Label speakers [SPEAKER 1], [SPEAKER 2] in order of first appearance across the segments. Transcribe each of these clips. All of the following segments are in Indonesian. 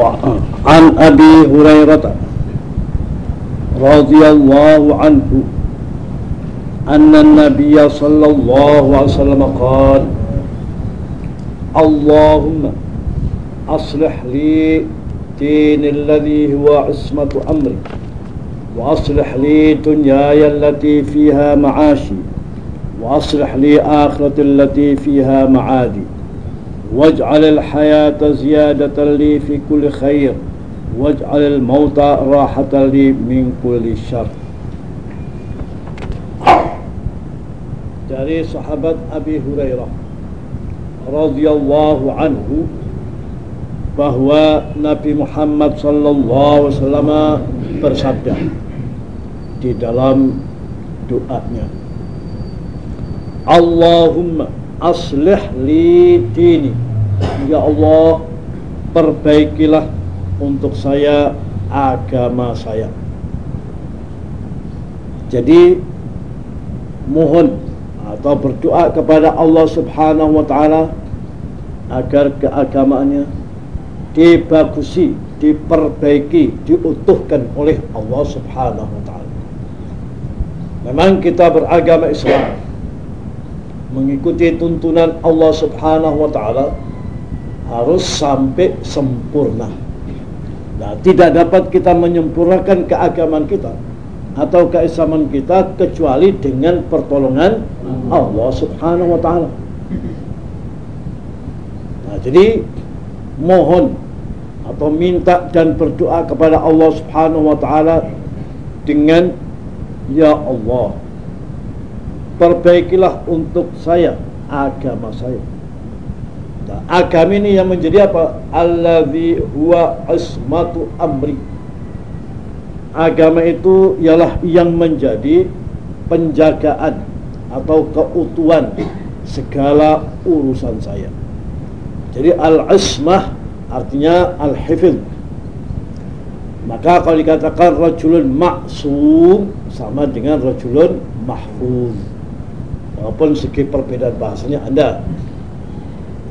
[SPEAKER 1] وعن أبي هريرة رضي الله عنه أن النبي صلى الله عليه وسلم قال اللهم أصلح لي دين الذي هو عصمة أمري وأصلح لي دنياي التي فيها معاشي وأصلح لي آخرة التي فيها معادي. واجعل الحياة زيادة لي في كل خير واجعل الموت راحة لي من كل شر dari sahabat Abi Hurairah radhiyallahu anhu bahwa Nabi Muhammad sallallahu alaihi wasallam bersabda di dalam doanya Allahumma aslih li dini ya Allah perbaikilah untuk saya agama saya jadi mohon atau berdoa kepada Allah Subhanahu wa taala agar keagamaannya dibagusi, diperbaiki, diutuhkan oleh Allah Subhanahu wa taala. Memang kita beragama Islam mengikuti tuntunan Allah Subhanahu wa taala harus sampai sempurna. Nah, tidak dapat kita menyempurnakan keagamaan kita atau keislaman kita kecuali dengan pertolongan Allah Subhanahu wa taala. Nah, jadi mohon atau minta dan berdoa kepada Allah Subhanahu wa taala dengan ya Allah perbaikilah untuk saya agama saya. Agama ini yang menjadi apa? Allazi huwa ismatu amri agama itu ialah yang menjadi penjagaan atau keutuhan segala urusan saya. Jadi al-ismah artinya al-hifz. Maka kalau dikatakan rajulun maksum sama dengan rajulun mahfuz. Walaupun segi perbedaan bahasanya ada.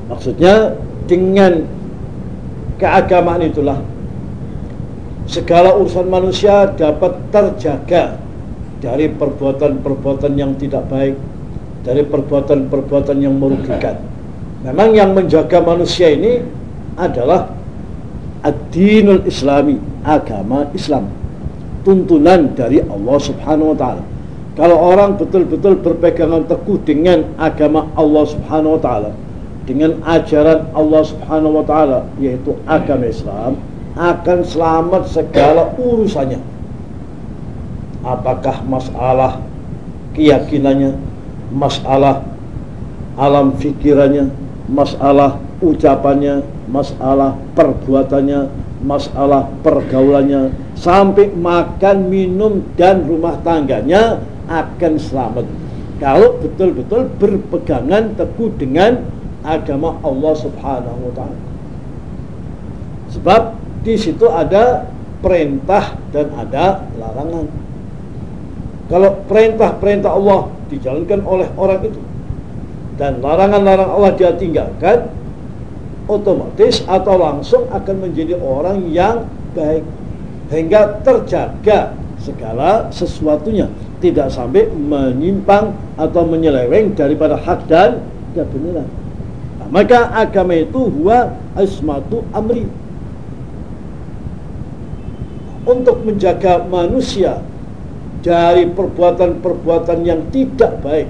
[SPEAKER 1] Maksudnya dengan keagamaan itulah segala urusan manusia dapat terjaga dari perbuatan-perbuatan yang tidak baik, dari perbuatan-perbuatan yang merugikan. Memang yang menjaga manusia ini adalah ad-dinul islami, agama Islam. Tuntunan dari Allah Subhanahu wa taala. Kalau orang betul-betul berpegangan teguh dengan agama Allah Subhanahu wa taala, dengan ajaran Allah Subhanahu wa taala yaitu agama Islam, akan selamat segala urusannya. Apakah masalah keyakinannya, masalah alam fikirannya, masalah ucapannya, masalah perbuatannya, masalah pergaulannya, sampai makan, minum, dan rumah tangganya akan selamat. Kalau betul-betul berpegangan teguh dengan agama Allah Subhanahu wa Ta'ala. Sebab di situ ada perintah dan ada larangan. Kalau perintah-perintah Allah dijalankan oleh orang itu dan larangan-larangan Allah dia tinggalkan, otomatis atau langsung akan menjadi orang yang baik hingga terjaga segala sesuatunya tidak sampai menyimpang atau menyeleweng daripada hak dan kebenaran. Maka agama itu huwa asmatu amri. Untuk menjaga manusia dari perbuatan-perbuatan yang tidak baik.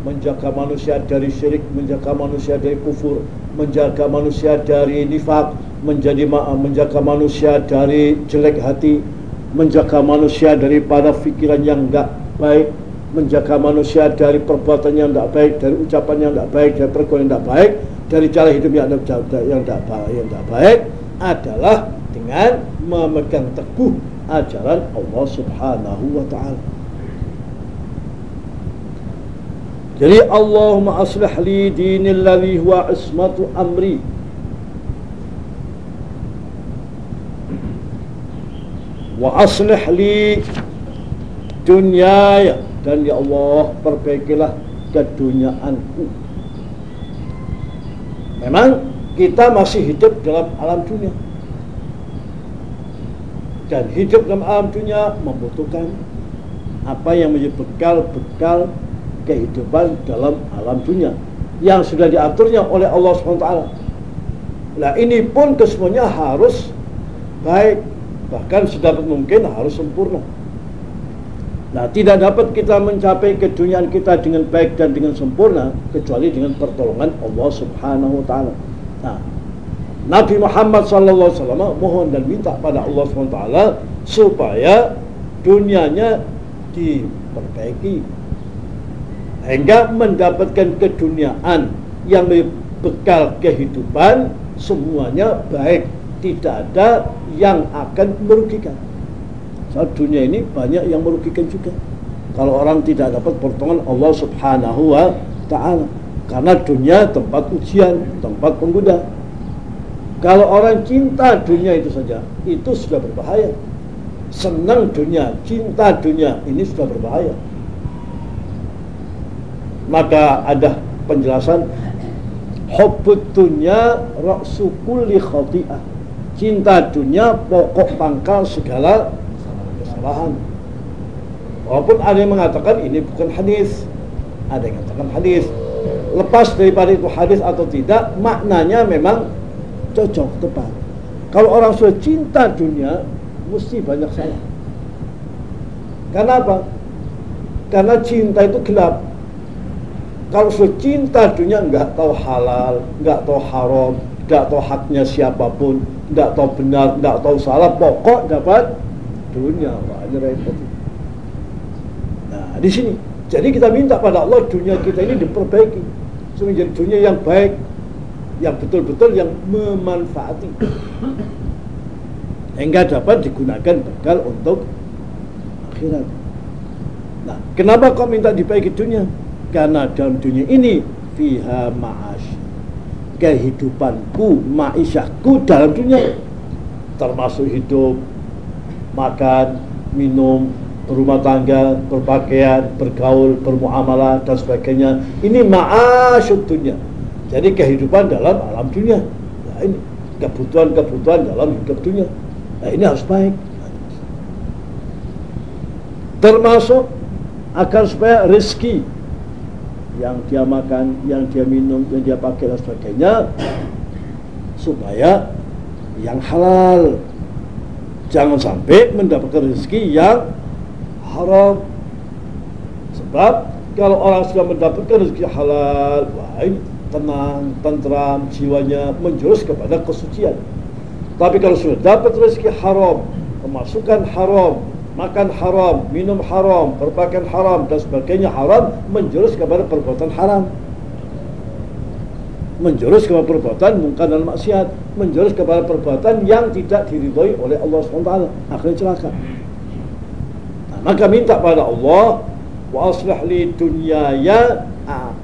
[SPEAKER 1] Menjaga manusia dari syirik menjaga manusia dari kufur menjaga manusia dari nifak menjadi menjaga manusia dari jelek hati menjaga manusia daripada fikiran yang enggak baik menjaga manusia dari perbuatan yang tidak baik, dari ucapan yang tidak baik, dari perbuatan yang tidak baik, dari cara hidup yang tidak yang tidak baik, yang tidak baik adalah dengan memegang teguh ajaran Allah Subhanahu wa taala. Jadi Allahumma aslih li dinil ladzi huwa ismatu amri. Wa aslih li dunyaya dan ya Allah perbaikilah kedunyaanku. Memang kita masih hidup dalam alam dunia dan hidup dalam alam dunia membutuhkan apa yang menjadi bekal-bekal kehidupan dalam alam dunia yang sudah diaturnya oleh Allah SWT. Nah ini pun kesemuanya harus baik, bahkan sedapat mungkin harus sempurna. Nah tidak dapat kita mencapai keduniaan kita dengan baik dan dengan sempurna kecuali dengan pertolongan Allah Subhanahu Wa Taala. Nah Nabi Muhammad Sallallahu Alaihi Wasallam mohon dan minta pada Allah Subhanahu Wa Taala supaya dunianya diperbaiki hingga mendapatkan keduniaan yang bekal kehidupan semuanya baik tidak ada yang akan merugikan soal dunia ini banyak yang merugikan juga. Kalau orang tidak dapat pertolongan Allah subhanahu wa ta'ala. Karena dunia tempat ujian tempat penggoda kalau orang cinta dunia itu saja itu sudah berbahaya. Senang dunia cinta dunia ini sudah berbahaya. Maka ada penjelasan hubbud dunya ra'su kulli khati'ah. Cinta dunia pokok pangkal segala kesalahan walaupun ada yang mengatakan ini bukan hadis. Ada yang mengatakan hadis. Lepas daripada itu hadis atau tidak maknanya memang cocok tepat. Kalau orang sudah cinta dunia mesti banyak salah. Karena apa? Karena cinta itu gelap. Kalau sudah cinta dunia nggak tahu halal, nggak tahu haram, nggak tahu haknya siapa pun, nggak tahu benar, nggak tahu salah, pokok dapat dunia. Ini repot. Nah, di sini. Jadi kita minta pada Allah dunia kita ini diperbaiki. Supaya dunia yang baik, yang betul-betul yang memanfaati. Hingga dapat digunakan bekal untuk akhirat. Nah, kenapa kau minta diperbaiki dunia? karena dalam dunia ini fiha ma'ash kehidupanku ma'isyahku dalam dunia termasuk hidup makan minum berumah tangga berpakaian bergaul bermuamalah dan sebagainya. Ini ma'asyud dunia. Jadi kehidupan dalam alam dunia. Nah ini kebutuhan-kebutuhan dalam hidup dunia. Nah ini harus baik. Termasuk agar supaya rezeki yang dia makan, yang dia minum, yang dia pakai dan sebagainya supaya yang halal. Jangan sampai mendapatkan rezeki yang haram. Sebab kalau orang sudah mendapatkan rezeki halal, ini tenang, tentram, jiwanya menjurus kepada kesucian. Tapi kalau sudah dapat rezeki haram, pemasukan haram, makan haram, minum haram, berpakaian haram dan sebagainya haram menjurus kepada perbuatan haram. Menjurus kepada perbuatan mungkar dan maksiat, menjurus kepada perbuatan yang tidak diridhoi oleh Allah SWT. Akhirnya celaka. Nah, maka minta pada Allah wa aslih li dunyaya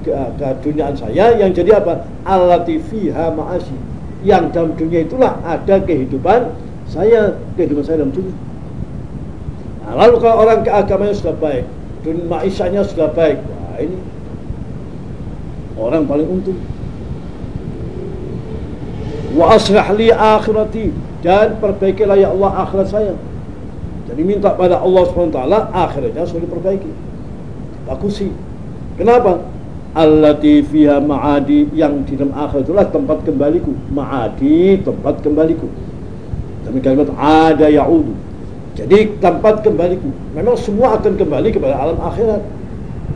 [SPEAKER 1] keduniaan saya yang jadi apa? Allati fiha ma'asi. Yang dalam dunia itulah ada kehidupan saya, kehidupan saya dalam dunia. Nah, lalu kalau orang keagamanya sudah baik, dunia maisanya sudah baik, wah ini orang paling untung. Wa aslih li akhirati dan perbaikilah ya Allah akhirat saya. Jadi minta pada Allah SWT akhirnya sudah diperbaiki. Bagusi. Kenapa? Allati fiha ma'adi yang di dalam akhir itulah tempat kembaliku. Ma'adi tempat kembaliku. Demi kalimat ada ya'udu jadi tempat kembaliku. Memang semua akan kembali kepada alam akhirat.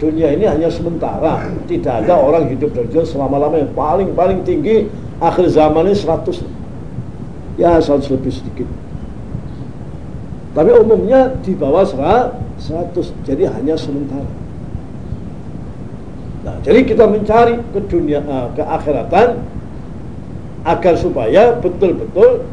[SPEAKER 1] Dunia ini hanya sementara. Tidak ada orang hidup dan dunia selama-lamanya. Paling-paling tinggi akhir zaman ini 100. Ya 100 lebih sedikit. Tapi umumnya di bawah 100. Jadi hanya sementara. Nah, jadi kita mencari ke dunia, uh, ke akhiratan agar supaya betul-betul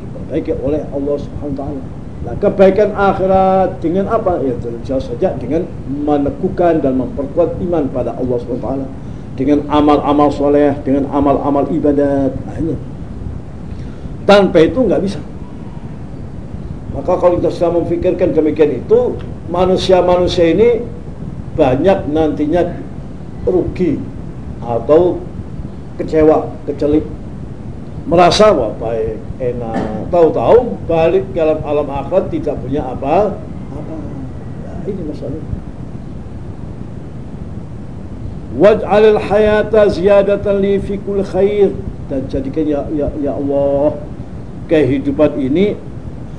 [SPEAKER 1] diperbaiki oleh Allah Subhanahu wa taala. Nah, kebaikan akhirat dengan apa? Ya tentu saja dengan meneguhkan dan memperkuat iman pada Allah taala dengan amal-amal soleh, dengan amal-amal ibadat. Nah, ini. Tanpa itu nggak bisa. Maka kalau kita sudah memikirkan demikian itu, manusia-manusia ini banyak nantinya rugi atau kecewa, kecelik merasa wah baik enak. Tahu-tahu balik ke alam alam akhirat tidak punya apa apa. Nah, ini masalahnya waj'alil hayata ziyadatan li fi kul khair. Dan jadikan ya, ya, ya Allah kehidupan ini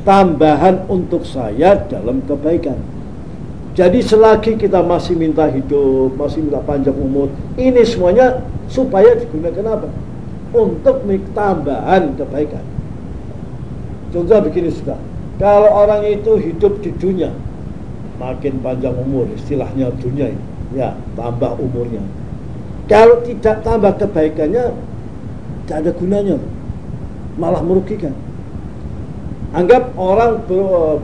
[SPEAKER 1] tambahan untuk saya dalam kebaikan. Jadi selagi kita masih minta hidup, masih minta panjang umur, ini semuanya supaya digunakan apa? Untuk tambahan kebaikan. Contoh begini sudah, kalau orang itu hidup di dunia, makin panjang umur, istilahnya dunia ya tambah umurnya. Kalau tidak tambah kebaikannya, tidak ada gunanya, malah merugikan. Anggap orang ber,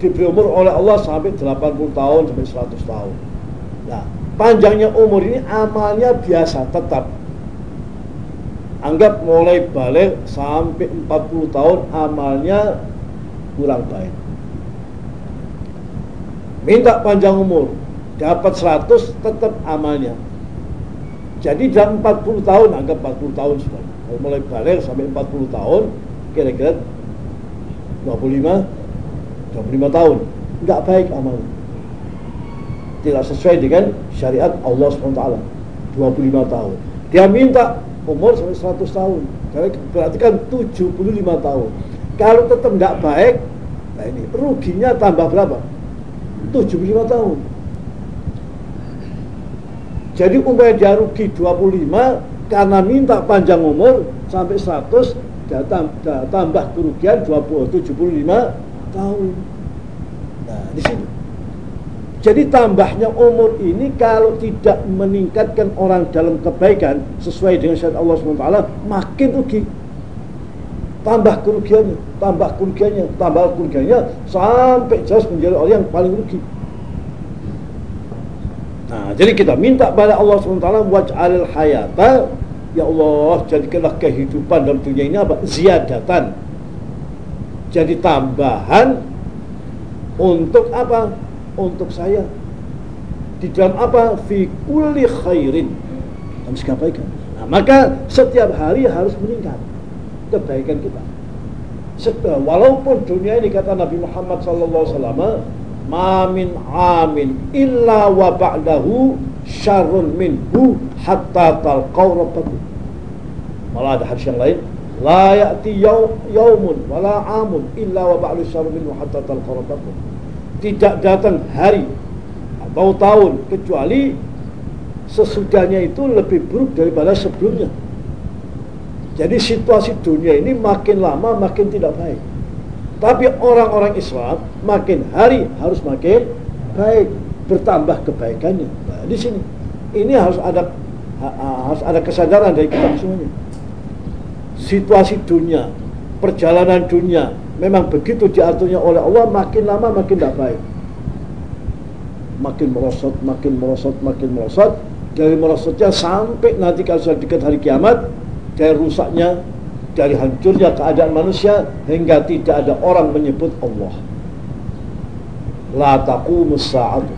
[SPEAKER 1] diberi umur oleh Allah sampai 80 tahun sampai 100 tahun. Nah, panjangnya umur ini amalnya biasa tetap. Anggap mulai balik sampai 40 tahun amalnya kurang baik. Minta panjang umur, dapat 100 tetap amalnya. Jadi dalam 40 tahun, anggap 40 tahun sudah. Mulai balik sampai 40 tahun, kira-kira 25 25 tahun nggak baik amal tidak sesuai dengan syariat Allah SWT 25 tahun dia minta umur sampai 100 tahun berarti kan 75 tahun kalau tetap nggak baik nah ini ruginya tambah berapa 75 tahun jadi umpamanya dia rugi 25 karena minta panjang umur sampai 100 dia tambah kerugian 20, 75 tahun. Nah, di sini. Jadi tambahnya umur ini kalau tidak meningkatkan orang dalam kebaikan sesuai dengan syariat Allah SWT makin rugi. Tambah kerugiannya, tambah kerugiannya, tambah kerugiannya sampai jelas menjadi orang yang paling rugi. Nah, jadi kita minta pada Allah SWT waj'alil hayata Ya Allah, jadikanlah kehidupan dalam dunia ini apa? Ziyadatan jadi tambahan untuk apa? Untuk saya. Di dalam apa? Fi kulli khairin. Dalam kebaikan. Nah, maka setiap hari harus meningkat kebaikan kita. Walaupun dunia ini kata Nabi Muhammad SAW, ma min amin illa wa ba'dahu syarrun minhu hatta talqaw rabbakum. Malah ada hadis yang lain, La ya'ti yaumun wala amun illa wa ba'du syarru minhu hatta talqa Tidak datang hari atau tahun kecuali sesudahnya itu lebih buruk daripada sebelumnya. Jadi situasi dunia ini makin lama makin tidak baik. Tapi orang-orang Islam makin hari harus makin baik, bertambah kebaikannya. Nah, di sini ini harus ada harus ada kesadaran dari kita semuanya situasi dunia, perjalanan dunia memang begitu diaturnya oleh Allah makin lama makin tidak baik. Makin merosot, makin merosot, makin merosot dari merosotnya sampai nanti kalau sudah dekat hari kiamat dari rusaknya dari hancurnya keadaan manusia hingga tidak ada orang menyebut Allah. La taqumus sa'atu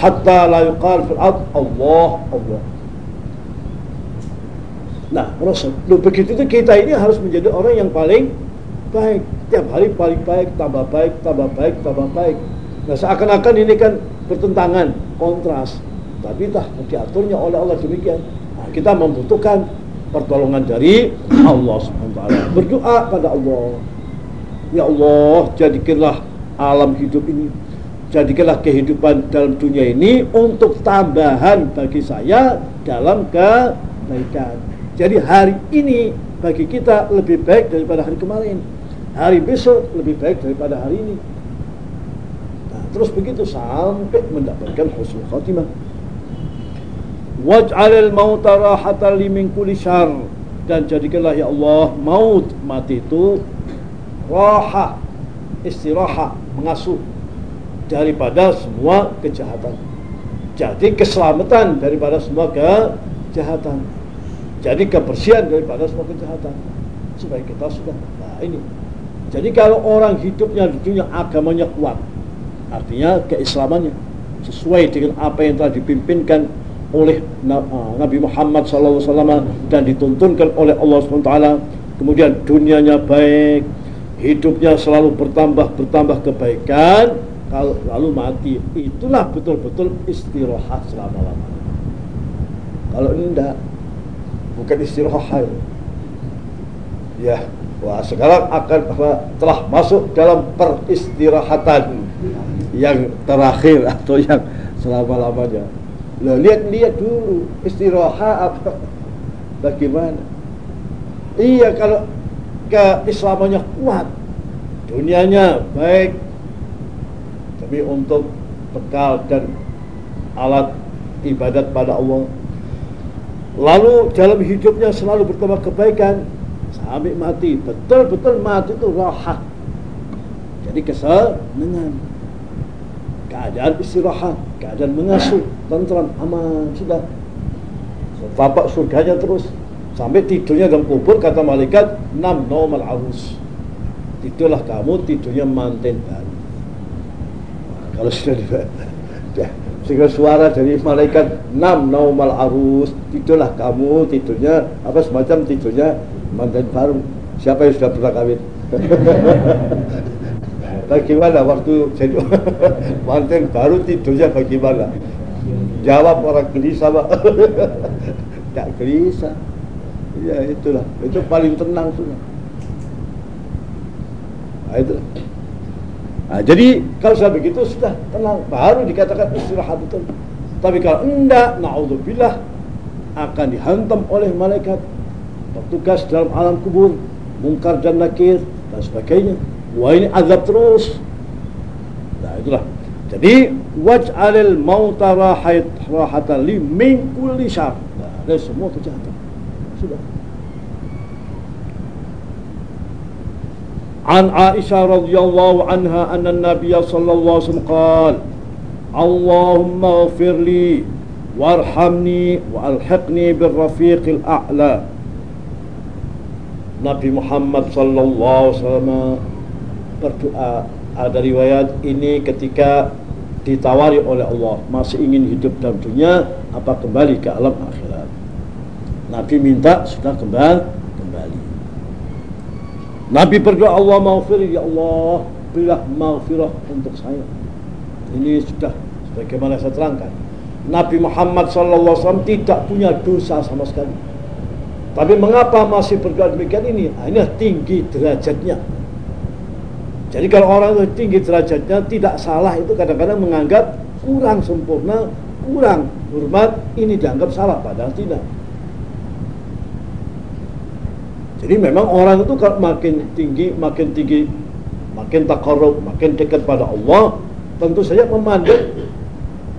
[SPEAKER 1] hatta la yuqal fil Allah Allah Nah, Rasul. Loh, begitu itu kita ini harus menjadi orang yang paling baik. Tiap hari paling baik, tambah baik, tambah baik, tambah baik. Nah, seakan-akan ini kan bertentangan, kontras. Tapi dah diaturnya oleh Allah demikian. Nah, kita membutuhkan pertolongan dari Allah SWT. Berdoa pada Allah. Ya Allah, jadikanlah alam hidup ini jadikanlah kehidupan dalam dunia ini untuk tambahan bagi saya dalam kebaikan. Jadi hari ini bagi kita lebih baik daripada hari kemarin. Hari besok lebih baik daripada hari ini. Nah, terus begitu sampai mendapatkan husnul khatimah. Waj'alil mauta rahatan li min kulli syarr dan jadikanlah ya Allah maut mati itu raha istirahat mengasuh daripada semua kejahatan. Jadi keselamatan daripada semua kejahatan. Jadi kebersihan daripada semua kejahatan supaya kita sudah nah ini. Jadi kalau orang hidupnya di agamanya kuat, artinya keislamannya sesuai dengan apa yang telah dipimpinkan oleh uh, Nabi Muhammad SAW dan dituntunkan oleh Allah SWT kemudian dunianya baik hidupnya selalu bertambah bertambah kebaikan kalau lalu mati itulah betul-betul istirahat selama-lamanya. Kalau tidak bukan istirahat. Ya wah sekarang akan telah masuk dalam peristirahatan yang terakhir atau yang selama-lamanya. Loh, lihat-lihat dulu istirahat apa bagaimana. Iya kalau keislamannya kuat dunianya baik. Tapi untuk bekal dan alat ibadat pada Allah lalu dalam hidupnya selalu bertambah kebaikan sampai mati betul-betul mati itu rahat jadi kesenangan keadaan istirahat keadaan mengasuh tentram aman sudah. Bapak surganya terus. Sampai tidurnya dalam kubur kata malaikat nam normal arus. Tidurlah kamu tidurnya manten baru. Kalau sudah sehingga suara dari malaikat nam normal arus. Tidurlah kamu tidurnya apa semacam tidurnya manten baru. Siapa yang sudah pernah kawin? Bagaimana waktu jadi manten baru tidurnya bagaimana? Jawab orang gelisah pak. Tidak gelisah. Ya itulah. Itu paling tenang sudah. Nah, itu. Nah, jadi kalau sudah begitu sudah tenang. Baru dikatakan istirahat betul. Tapi kalau enggak naudzubillah akan dihantam oleh malaikat petugas dalam alam kubur mungkar dan nakir dan sebagainya Wah ini azab terus. Nah itulah. Jadi waj'alil mauta rahat rahatan li min kulli syar. Nah, dari semua kejahatan. Sudah. عن عائشة رضي الله عنها أن النبي صلى الله عليه وسلم قال اللهم اغفر لي وارحمني وألحقني بالرفيق الأعلى Nabi Muhammad sallallahu alaihi wasallam berdoa. Ada riwayat ini ketika ditawari oleh Allah masih ingin hidup dalam dunia apa kembali ke alam akhirat? Nabi minta sudah kembali kembali. Nabi berdoa Allah maghfir ya Allah berilah maghfirah untuk saya. Ini sudah sebagaimana saya terangkan. Nabi Muhammad SAW tidak punya dosa sama sekali tapi mengapa masih berdoa demikian ini? Nah, ini tinggi derajatnya jadi kalau orang itu tinggi derajatnya tidak salah itu kadang-kadang menganggap kurang sempurna, kurang hormat, ini dianggap salah padahal tidak. Jadi memang orang itu kalau makin tinggi, makin tinggi, makin takarub, makin dekat pada Allah, tentu saja memandang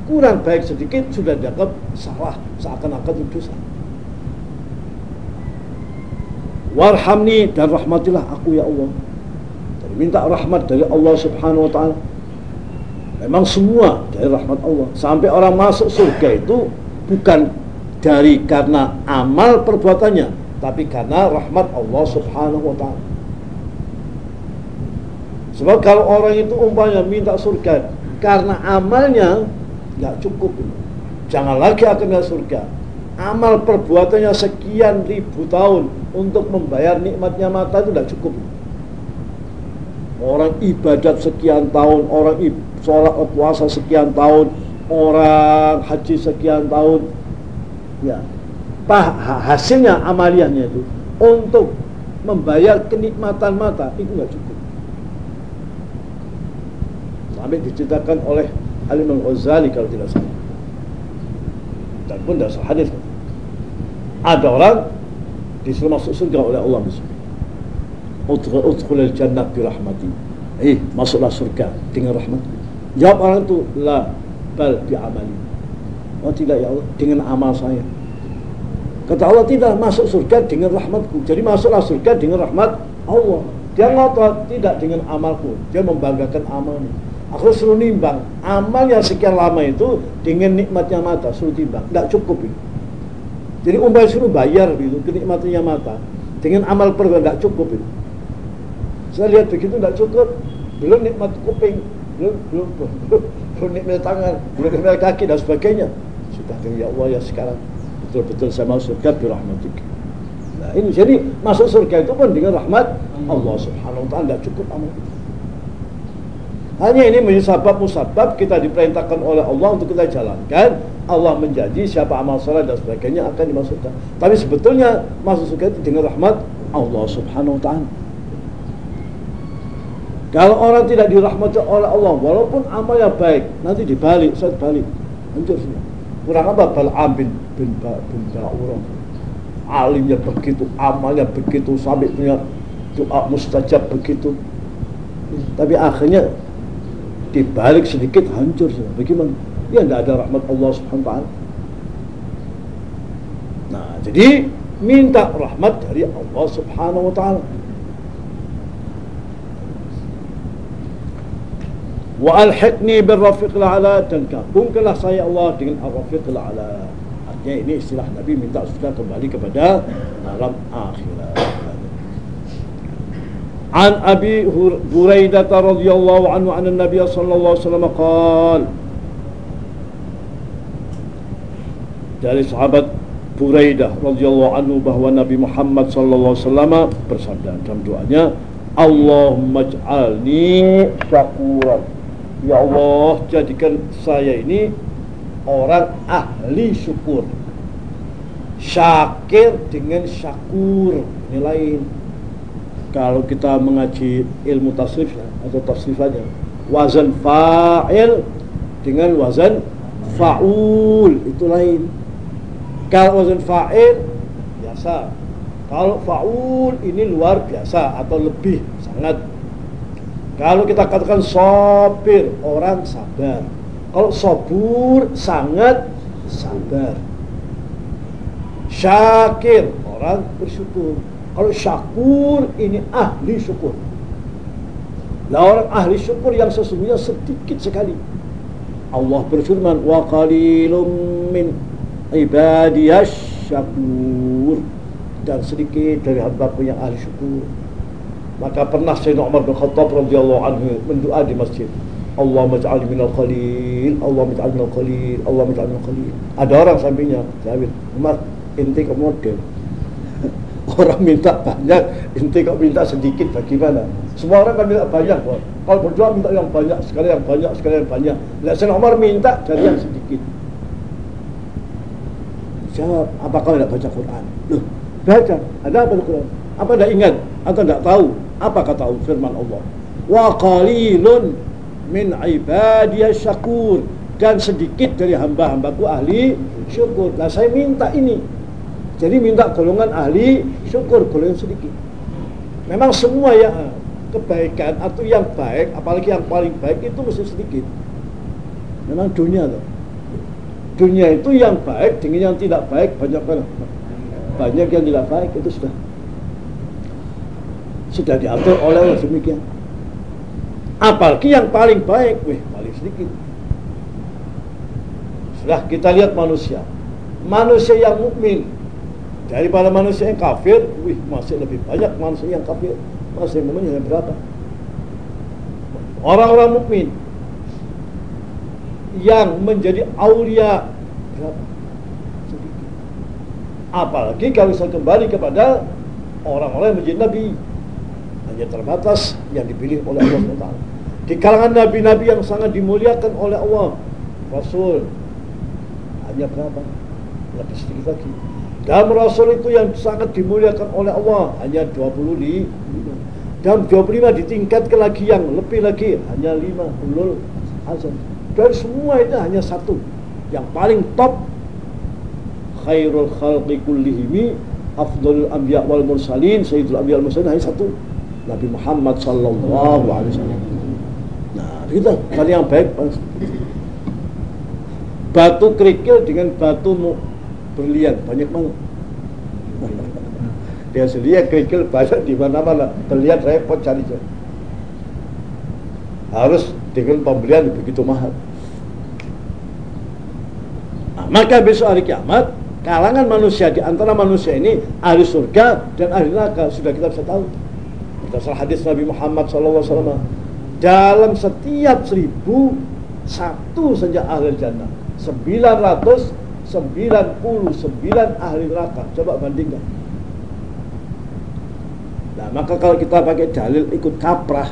[SPEAKER 1] kurang baik sedikit sudah dianggap salah, seakan-akan itu dosa. Warhamni dan rahmatilah aku ya Allah minta rahmat dari Allah Subhanahu wa taala. Memang semua dari rahmat Allah. Sampai orang masuk surga itu bukan dari karena amal perbuatannya, tapi karena rahmat Allah Subhanahu wa taala. Sebab kalau orang itu umpamanya minta surga karena amalnya nggak cukup. Jangan lagi akan surga. Amal perbuatannya sekian ribu tahun untuk membayar nikmatnya mata itu tidak cukup. Orang ibadat sekian tahun, orang sholat puasa sekian tahun, orang haji sekian tahun. Ya, Pah, hasilnya amaliyahnya itu untuk membayar kenikmatan mata itu nggak cukup. Sampai diceritakan oleh Alim Al-Ghazali kalau tidak salah. Dan pun dasar hadis. Ada orang disuruh masuk surga oleh Allah udkhulil jannah bi rahmati. Eh, masuklah surga dengan rahmat. Jawab orang itu, la bal bi amali. Oh tidak ya Allah, dengan amal saya. Kata Allah tidak masuk surga dengan rahmatku. Jadi masuklah surga dengan rahmat Allah. Dia ngotot tidak dengan amalku. Dia membanggakan amalnya. Aku suruh nimbang amal yang sekian lama itu dengan nikmatnya mata suruh timbang. Tidak cukup ini. Jadi umpamanya suruh bayar itu kenikmatannya mata dengan amal perbuatan tidak cukup itu. Saya lihat begitu tidak cukup. Belum nikmat kuping, belum belum belum, belum nikmat tangan, belum nikmat kaki dan sebagainya. sudah ya Allah ya sekarang betul-betul saya mau surga birahmatik nah ini jadi masuk surga itu pun dengan rahmat Allah subhanahu wa ta'ala tidak cukup amal hanya ini menjadi sabab musabab kita diperintahkan oleh Allah untuk kita jalankan Allah menjanji siapa amal salat dan sebagainya akan dimasukkan. Tapi sebetulnya masuk surga itu dengan rahmat Allah subhanahu wa ta'ala. Kalau orang tidak dirahmati oleh Allah walaupun amalnya baik nanti dibalik saya balik hancur semua. Kurang apa? Bal'am bin bin, bin Ba'urah. Alimnya begitu amalnya begitu sampai punya doa mustajab begitu. Tapi akhirnya dibalik sedikit hancur semua. Bagaimana ya tidak ada rahmat Allah subhanahu wa ta'ala. Nah jadi minta rahmat dari Allah subhanahu wa ta'ala. Wa alhiqni birrafiqil ala dan gabungkanlah saya Allah dengan ar-rafiqil ala. Artinya ini istilah Nabi minta supaya kembali kepada alam akhirat. An Abi Huraidah radhiyallahu anhu an Nabi sallallahu alaihi wasallam qala dari sahabat Buraidah radhiyallahu anhu bahwa Nabi Muhammad sallallahu alaihi wasallam bersabda dalam doanya Allahumma ij'alni syakuran. Ya Allah jadikan saya ini orang ahli syukur. Syakir dengan syakur Ini lain. Kalau kita mengaji ilmu tasrif ya, atau tasrif Wazan fa'il dengan wazan fa'ul Itu lain Kalau wazan fa'il biasa Kalau fa'ul ini luar biasa atau lebih sangat kalau kita katakan sopir, orang sabar. Kalau sobur, sangat sabar. Syakir, orang bersyukur. Kalau syakur, ini ahli syukur. Nah orang ahli syukur yang sesungguhnya sedikit sekali. Allah berfirman, wa qalilum min ibadiyas syakur. Dan sedikit dari hambaku yang ahli syukur. Maka pernah Sayyidina Umar bin Khattab radhiyallahu anhu mendoa di masjid. Allah maj'al minal qalil, Allah maj'al minal qalil, Allah maj'al minal qalil. Ada orang sampingnya, Jawir, Umar, inti kok model. orang minta banyak, inti kok minta sedikit bagaimana? Semua orang kan minta banyak. Kalau berdoa minta yang banyak, sekali yang banyak, sekali yang banyak. Lihat Sayyidina Umar minta dari yang sedikit. Jawab, apa kau tidak baca Quran? Loh, baca. Ada apa di Quran? Apa tidak ingat? Atau tidak tahu? Apa kata firman Allah? Wa qalilun min ibadiyas syakur dan sedikit dari hamba-hambaku ahli syukur. Nah, saya minta ini. Jadi minta golongan ahli syukur, golongan sedikit. Memang semua ya kebaikan atau yang baik, apalagi yang paling baik itu mesti sedikit. Memang dunia tuh. Dunia itu yang baik dengan yang tidak baik banyak banget. Banyak yang tidak baik itu sudah sudah diatur oleh Allah demikian. Apalagi yang paling baik, wih paling sedikit. Sudah kita lihat manusia, manusia yang mukmin daripada manusia yang kafir, wih masih lebih banyak manusia yang kafir, masih mukmin yang berapa? Orang-orang mukmin yang menjadi aulia berapa? Sedikit. Apalagi kalau saya kembali kepada orang-orang yang menjadi nabi hanya terbatas yang dipilih oleh Allah SWT. Di kalangan nabi-nabi yang sangat dimuliakan oleh Allah, Rasul hanya berapa? Lebih sedikit lagi. Dan Rasul itu yang sangat dimuliakan oleh Allah hanya 25. Dan 25 ditingkatkan lagi yang lebih lagi hanya 5 ulul azam. Dan semua itu hanya satu. Yang paling top khairul khalqi kullihimi afdalul anbiya wal mursalin sayyidul anbiya wal mursalin hanya satu Nabi Muhammad Sallallahu Alaihi Wasallam. Nah, kita kan yang baik batu kerikil dengan batu berlian banyak banget. Dia sendiri kerikil banyak di mana-mana, berlian repot cari cari. Harus dengan pembelian begitu mahal. Nah, maka besok hari kiamat kalangan manusia di antara manusia ini ahli surga dan ahli neraka sudah kita bisa tahu dasar hadis Nabi Muhammad SAW dalam setiap seribu satu saja ahli jannah 999 99 ahli neraka. Coba bandingkan. Nah, maka kalau kita pakai dalil ikut kaprah,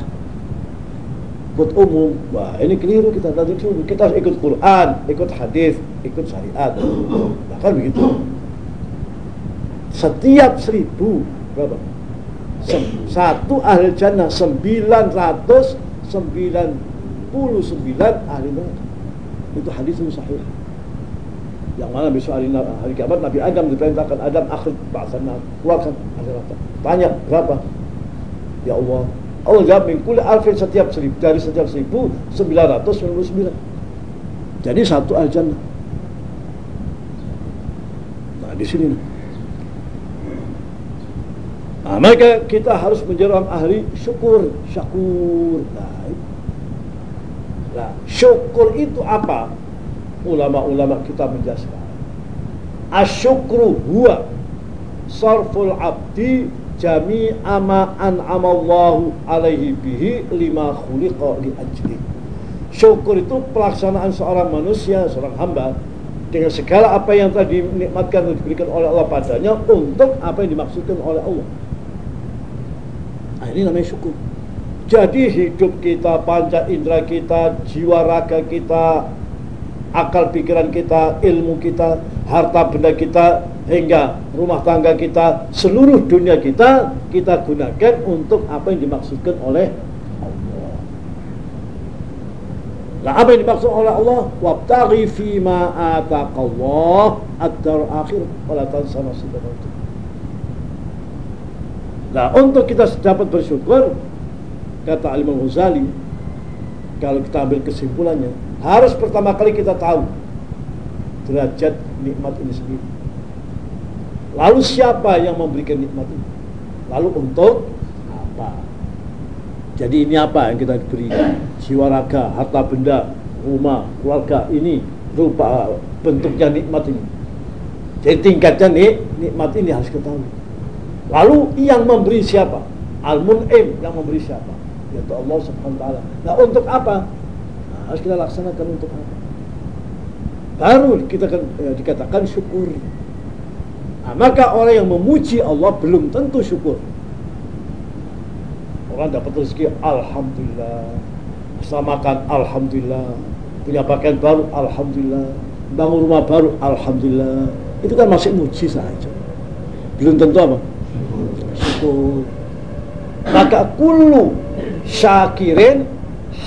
[SPEAKER 1] ikut umum, wah ini keliru kita tadi dulu. Kita harus ikut Quran, ikut hadis, ikut syariat. Bahkan begitu. Setiap seribu berapa? Satu ahli jannah sembilan ratus sembilan puluh sembilan ahli neraka. Itu hadis sahih yang mana besok hari, hari kiamat Nabi Adam diperintahkan Adam akhir ba'asan keluarkan neraka tanya berapa ya Allah Allah kulli alfin setiap seribu dari setiap seribu sembilan ratus sembilan puluh sembilan. Jadi satu al nah di sini. Nah maka kita harus menjadi orang ahli syukur syakur. Nah, nah syukur itu apa? Ulama-ulama kita menjelaskan. Asyukru huwa sarful abdi jami ama an'amallahu alaihi bihi lima khuliqa li ajli. Syukur itu pelaksanaan seorang manusia seorang hamba dengan segala apa yang telah dinikmatkan dan diberikan oleh Allah padanya untuk apa yang dimaksudkan oleh Allah. Nah, ini namanya syukur. Jadi hidup kita, panca indera kita, jiwa raga kita, akal pikiran kita, ilmu kita, harta benda kita, hingga rumah tangga kita, seluruh dunia kita, kita gunakan untuk apa yang dimaksudkan oleh Allah. Nah, apa yang dimaksud oleh Allah? Wabtaghi fi ma ataqallah ad-dar akhir wala tansa nasibaka Nah, untuk kita dapat bersyukur, kata Imam Ghazali, kalau kita ambil kesimpulannya, harus pertama kali kita tahu derajat nikmat ini sendiri. Lalu siapa yang memberikan nikmat ini? Lalu untuk apa? Jadi ini apa yang kita diberi? Jiwa raga, harta benda, rumah, keluarga ini rupa bentuknya nikmat ini. Jadi tingkatnya nih, nikmat ini harus ketahui. Lalu yang memberi siapa? Al-Mun'im yang memberi siapa? Yaitu Allah Subhanahu wa taala. Nah, untuk apa? harus kita laksanakan untuk apa baru kita ya, dikatakan syukur. Nah, maka orang yang memuji Allah belum tentu syukur. Orang dapat rezeki Alhamdulillah. Makan Alhamdulillah. Punya pakaian baru Alhamdulillah. Bangun rumah baru Alhamdulillah. Itu kan masih muji saja. Belum tentu apa? Syukur. Maka kullu syakirin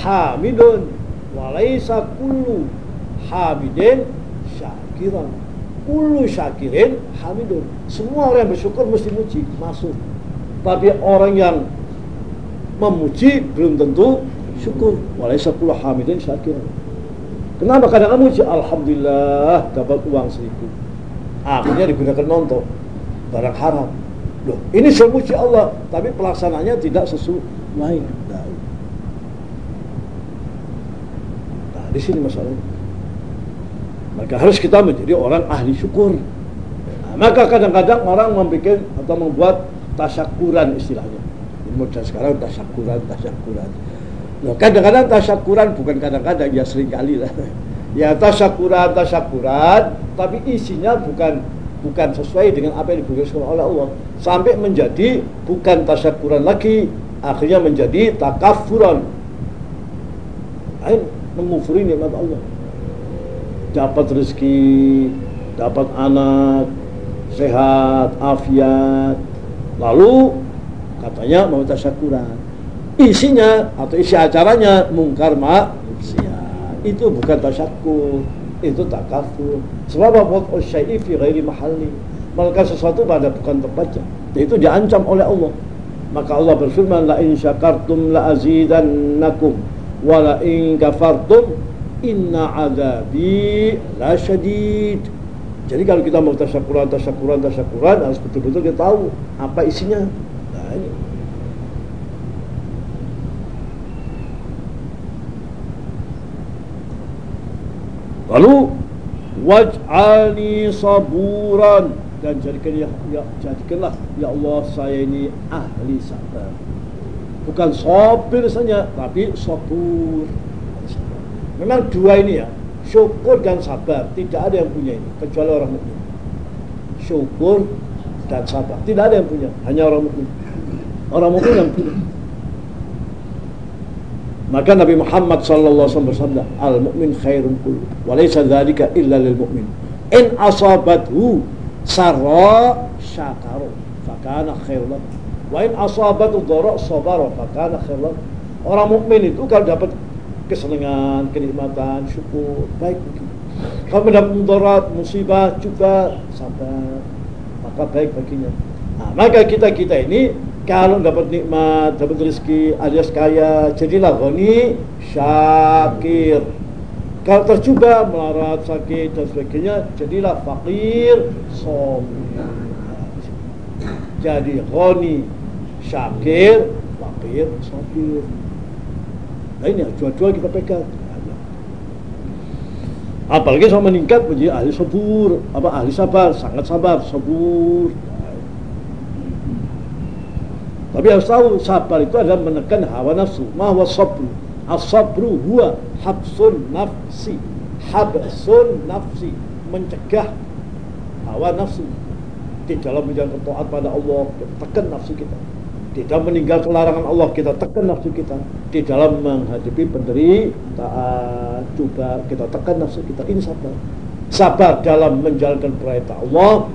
[SPEAKER 1] hamidun. Walaisa kullu hamidin syakiran. Kullu syakirin hamidun. Semua orang yang bersyukur mesti muji masuk. Tapi orang yang memuji belum tentu syukur. Walaisa kullu hamidin syakiran. Kenapa? Kadang kadang muji alhamdulillah dapat uang seribu. Akhirnya digunakan nonton barang haram. Loh ini semuji Allah tapi pelaksananya tidak sesuai Di sini masalahnya. Maka harus kita menjadi orang ahli syukur. Nah, maka kadang-kadang orang membuat atau membuat tasyakuran istilahnya. Mudah sekarang tasyakuran, tasyakuran. Nah, kadang-kadang tasyakuran bukan kadang-kadang ya sering kali lah. Ya tasyakuran, tasyakuran, tapi isinya bukan bukan sesuai dengan apa yang diberikan oleh Allah. Sampai menjadi bukan tasyakuran lagi, akhirnya menjadi takafuran. Mengufuri nikmat Allah dapat rezeki dapat anak sehat afiat. Lalu katanya mau tasyakuran isinya atau isi acaranya mungkar maksiat itu bukan tasyakur itu takafur. Sebab apa? Syai'i fi ghairi mahalli. Melakukan sesuatu pada bukan tempatnya itu diancam oleh Allah. Maka Allah berfirman la in syakartum la azidannakum wala in kafartum inna azabi la syadid jadi kalau kita mau tasyakuran tasyakuran tasyakuran harus betul-betul kita tahu apa isinya. Nah, ini. lalu waj'alni saburan. Dan jadikan ya, ya jadikanlah ya Allah saya ini ahli sabar. Bukan sopir saja tapi sopur memang dua ini ya syukur dan sabar. Tidak ada yang punya ini kecuali orang mukmin. Syukur dan sabar. Tidak ada yang punya hanya orang mukmin. Orang mukmin yang punya. Maka Nabi Muhammad wasallam bersabda al mukmin khairun kullu wa laysa dzalika illa lil mukmin. In asabathu sarra syakara fakana khairun wa in asabathu dharra sabara fakana khairun orang mukmin itu kalau dapat kesenangan, kenikmatan, syukur, baik begitu. Kalau mendapat mudarat, musibah juga sabar, maka baik baginya. Nah, maka kita kita ini kalau dapat nikmat, dapat rezeki alias kaya, jadilah ghani syakir. Kalau tercoba melarat, sakit dan sebagainya, jadilah fakir, somir. Jadi ghani syakir, fakir, sabir. Nah ini dua-dua kita pegang. Apalagi sama meningkat menjadi ahli sabur, apa ahli sabar, sangat sabar, sabur. Tapi harus tahu sabar itu adalah menekan hawa nafsu. Mahwa sabru. As-sabru huwa habsun nafsi. Habsun nafsi. Mencegah hawa nafsu. Di dalam menjalankan taat pada Allah, tekan nafsu kita di dalam meninggalkan larangan Allah kita tekan nafsu kita. Di dalam menghadapi penderitaan coba kita tekan nafsu kita. Ini sabar. Sabar dalam menjalankan perintah Allah.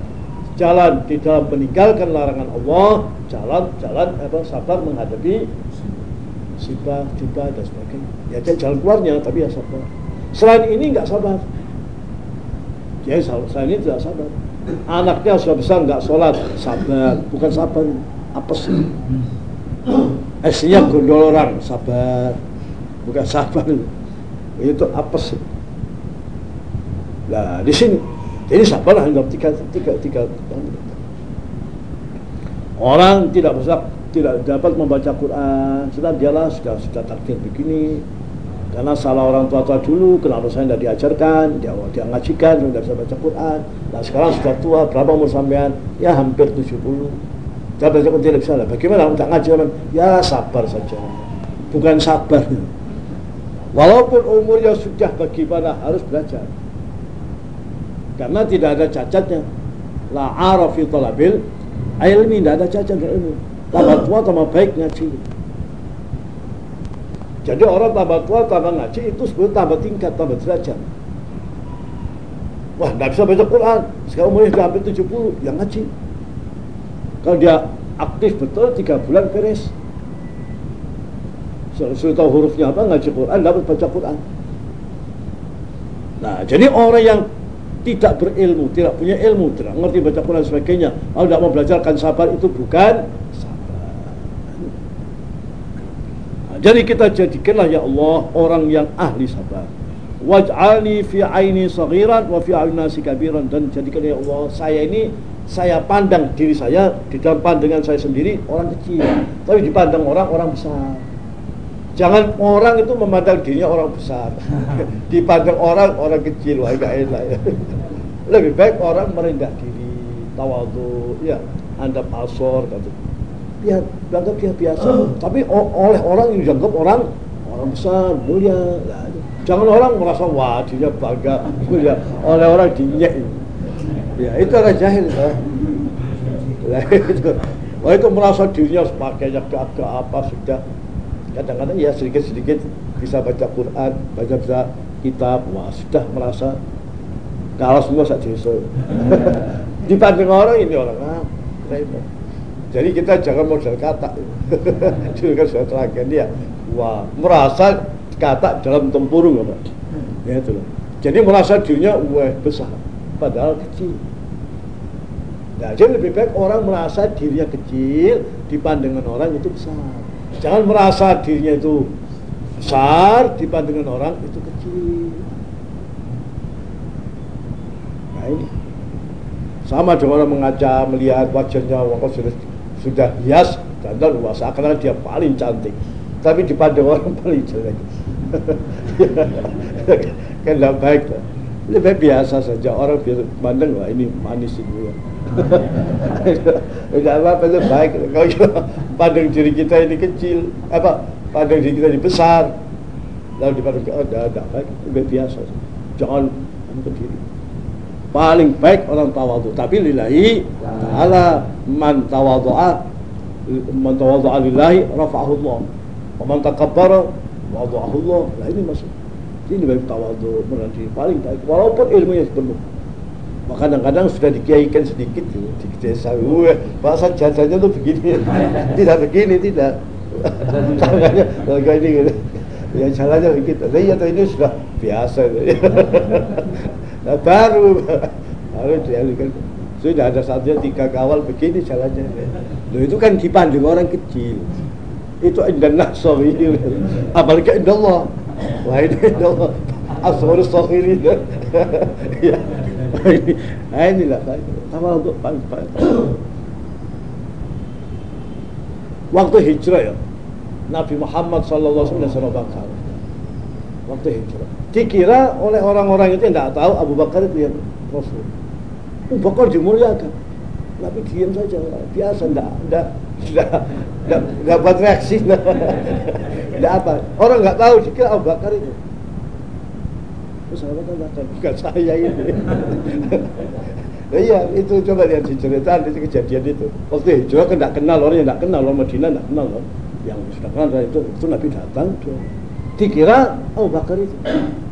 [SPEAKER 1] Jalan di dalam meninggalkan larangan Allah. Jalan jalan apa sabar menghadapi sibah coba dan sebagainya. Ya jalan keluarnya tapi ya sabar. Selain ini nggak sabar. Ya selain ini tidak sabar. Anaknya sudah besar nggak sholat. Sabar. Bukan sabar apes esnya gondol orang sabar. Bukan sabar. Itu apes nah di sini. Jadi sabar hanya tiga, tiga, tiga, orang tidak bisa tidak dapat membaca Quran. Sudah dialah sudah sudah takdir begini. Karena salah orang tua tua dulu kenapa saya tidak diajarkan? Dia dia ngajikan sudah bisa baca Quran. Nah sekarang sudah tua berapa umur sampean? Ya hampir 70 saya baca tidak bisa. Bagaimana tak ngaji orang? Ya sabar saja. Bukan sabar. Walaupun umurnya sudah bagaimana harus belajar. Karena tidak ada cacatnya. La arafi talabil ilmi tidak ada cacat ilmu. Tambah tua tambah baik ngaji. Jadi orang tambah tua tambah ngaji itu sebetulnya tambah tingkat, tambah derajat. Wah, tidak bisa baca Quran. Sekarang umurnya sudah hampir 70, yang ngaji. Kalau dia aktif betul tiga bulan beres. Sudah tahu hurufnya apa ngaji Quran dapat baca Quran. Nah, jadi orang yang tidak berilmu, tidak punya ilmu, tidak mengerti baca Quran sebagainya, kalau tidak mau belajar kan sabar itu bukan sabar. Nah, jadi kita jadikanlah ya Allah orang yang ahli sabar. Waj'alni fi aini saghiran wa fi aini kabiran dan jadikan ya Allah saya ini saya pandang diri saya di dalam pandangan saya sendiri orang kecil. Tapi dipandang orang orang besar. Jangan orang itu memandang dirinya orang besar. Dipandang orang orang kecil. Wah gak enak ya. Lebih baik orang merendah diri. Tawadu ya. Anda pasor gitu biar dianggap dia biasa. Tapi oleh orang yang dianggap orang orang besar mulia. Jangan orang merasa wah dia bangga mulia. Oleh orang dinyek Ya itu orang jahil lah. itu, wah itu merasa dirinya sebagainya ke, apa sudah kadang-kadang ya sedikit-sedikit bisa baca Quran, baca bisa kitab, wah sudah merasa kalau semua saat Di Dipandang orang ini orang repot. Jadi kita jangan modal kata. Dulu kan sudah terangkan dia, wah merasa kata dalam tempurung apa? Ya itu loh. Jadi merasa dirinya wah besar padahal kecil. Nah, jadi lebih baik orang merasa dirinya kecil dipandang orang itu besar. Jangan merasa dirinya itu besar dipandang orang itu kecil. Nah ini sama dengan orang mengaca melihat wajahnya wah sudah sudah hias dan luas akan dia paling cantik tapi dipandang orang paling jelek kan tidak baik lebih biasa saja orang biasa pandang wah ini manis ini ya. Tidak apa-apa itu baik. Kalau pandang diri kita ini kecil, apa? Pandang diri kita ini besar, lalu dipandang oh, tidak, tidak baik, lebih biasa. jangan ke diri paling baik orang tawadhu. Tapi lillahi ta'ala man tawadhu'a man tawadhu'a lillahi rafa'ahu Allah wa man takabbara wadha'ahu Allah nah ini maksud ini baik tawadhu berarti paling baik. Walaupun ilmunya penuh maka kadang-kadang sudah dikiaikan sedikit tuh di desa gue bahasa jasanya tuh begini. Tidak begini tidak. Tangannya kayak ini gitu? Ya jalannya begitu. Nah, ya ini sudah biasa. Nah, baru baru dialihkan. Sudah ada saatnya tiga kawal begini jalannya Loh, itu kan dipandang orang kecil. Itu indah nasor ini. Apalagi indah Allah. Wah ini indah Allah. Asal sakhirin ya nah inilah sama untuk waktu hijrah ya Nabi Muhammad alaihi wasallam Bakar waktu hijrah. Dikira oleh orang-orang itu yang tidak tahu Abu Bakar itu yang Rasul. Abu Bakar dimuliakan. Nabi diam saja biasa tidak tidak tidak tidak, buat reaksi. Tidak apa. Orang nggak tahu dikira Abu Bakar itu Terus sahabat katakan, bukan saya ini. Nah, iya, itu coba lihat cerita itu kejadian itu. Waktu hijrah kan tidak kenal orang yang tidak kenal orang Madinah tidak kenal loh. Yang sudah kenal itu, itu Nabi datang. Tuh. Dikira oh Bakar itu.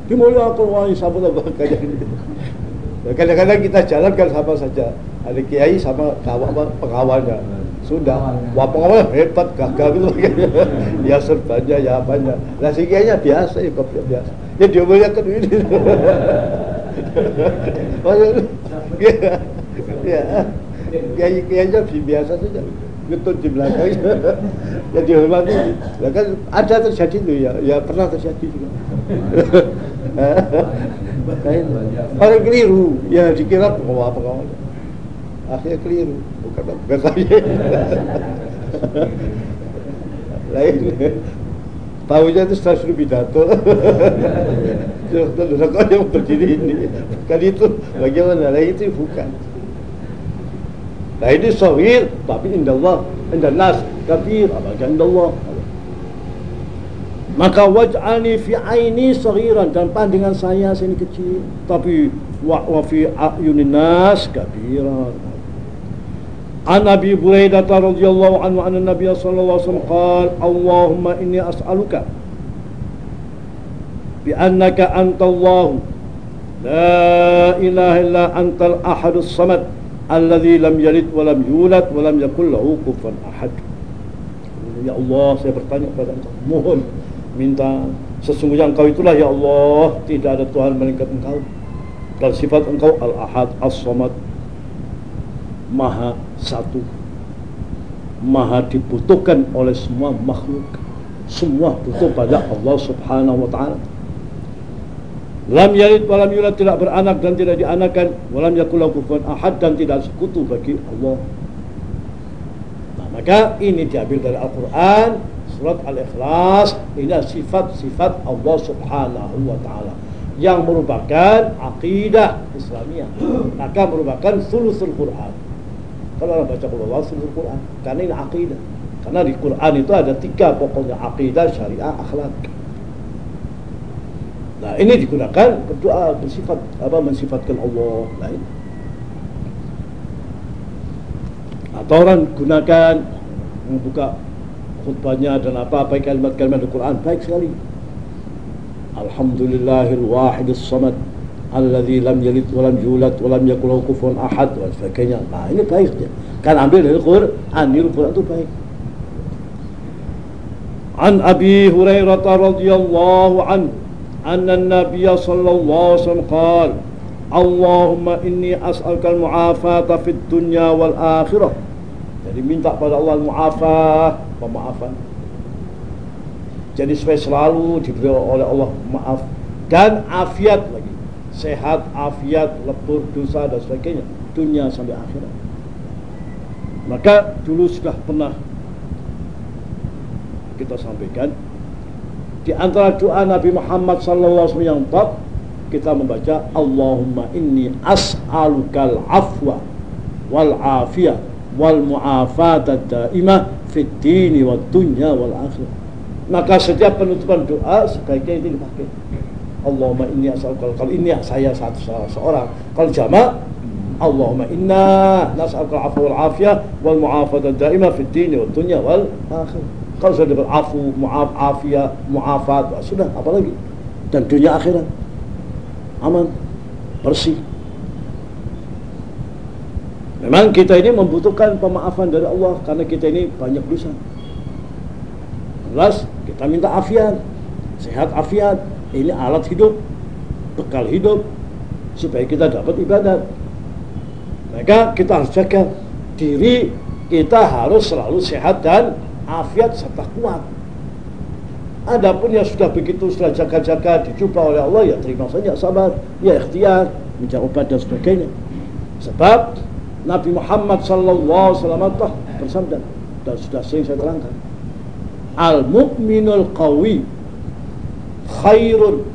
[SPEAKER 1] Dimuliakan wah sahabat Abu Bakar ini. Nah, kadang-kadang kita jalan kan sama saja. Ada kiai sama kawan pengawalnya. Sudah, wah pengawal hebat, gagal gitu. ya serbannya, ya apanya. Nah si kiainya biasa, ya biasa ya dia muliakan ini ya ya ya kayaknya biasa saja. Ngetut di belakang. Ya dihormati. Ya kan ada terjadi itu ya. Ya pernah terjadi juga. Orang keliru. Ya dikira pengawal pengawal akhirnya keliru. Bukan bukan saya. Lain tahunya itu setelah suruh pidato. Saudara kau yang berdiri ini? Bukan itu Bagaimana? Nah itu bukan. Nah ini sahir Tapi indah Allah Indah nas Kafir Apakah indah Allah Maka waj'alni fi aini sahiran Dan pandangan saya sini kecil. Tapi wa, wa fi ayunin nas kabiran An Abi Buraidah radhiyallahu anhu anna Nabi sallallahu alaihi wasallam qala Allahumma inni as'aluka bi annaka antallahu la ilaha illa antal ahadus samad alladhi lam yalid wa lam yulad wa lam yakul lahu kufuwan ahad. Ya Allah, saya bertanya kepada Engkau, mohon minta sesungguhnya Engkau itulah ya Allah, tidak ada Tuhan melainkan Engkau. Dan sifat Engkau Al-Ahad, As-Samad, maha satu. Maha dibutuhkan oleh semua makhluk. Semua butuh pada Allah subhanahu wa ta'ala. Lam yalid walam yulad tidak beranak dan tidak dianakan walam yakulah kufuan ahad dan tidak sekutu bagi Allah. Nah maka ini diambil dari Al-Quran surat Al-Ikhlas. Ini sifat-sifat Allah subhanahu wa ta'ala yang merupakan akidah Islamiyah. Maka merupakan sulusul Quran kalau orang baca Quran seluruh Quran karena ini akidah karena di Quran itu ada tiga pokoknya akidah syariah akhlak. Nah ini digunakan berdoa bersifat apa mensifatkan Allah. Nah ini. atau orang gunakan membuka khutbahnya dan apa apa kalimat-kalimat di Quran baik sekali. Alhamdulillahil wahidis samad alladzi lam yalid wa lam yulad wa lam yakul lahu kufuwan ahad dan sebagainya. Nah, ini baik dia. Kan ambil dari Quran, ini Quran itu baik. An Abi Hurairah radhiyallahu anhu anna an-nabiy sallallahu alaihi wasallam qala Allahumma inni as'aluka al-mu'afata fid dunya wal akhirah. Jadi minta pada Allah muafah, pemaafan. Jadi supaya selalu diberi oleh Allah maaf dan afiat lagi sehat, afiat, lebur dosa dan sebagainya, dunia sampai akhirat. Maka dulu sudah pernah kita sampaikan di antara doa Nabi Muhammad wasallam yang top kita membaca Allahumma inni as'alukal afwa wal afiyah wal mu'afata daimah fid dini wad dunya wal akhirah. Maka setiap penutupan doa sebaiknya ini dipakai Allahumma inni as'aluka kalau ini saya satu seorang kalau jamak Allahumma inna nas'aluka al-'afwa wal 'afiyah wal mu'afata daimah fid din wal dunya wal akhir kalau sudah dapat afu, mu'af, afiyah, mu'afat, sudah apa lagi? Dan dunia akhirat aman, bersih. Memang kita ini membutuhkan pemaafan dari Allah karena kita ini banyak dosa. Jelas kita minta afiat, sehat afiat. Ini alat hidup, bekal hidup supaya kita dapat ibadat. Maka kita harus jaga diri kita harus selalu sehat dan afiat serta kuat. Adapun yang sudah begitu sudah jaga-jaga dicoba oleh Allah ya terima saja sabar, ya ikhtiar, mencari obat dan sebagainya. Sebab Nabi Muhammad sallallahu alaihi wasallam bersabda dan sudah sering saya terangkan. Al mu'minul qawi khairun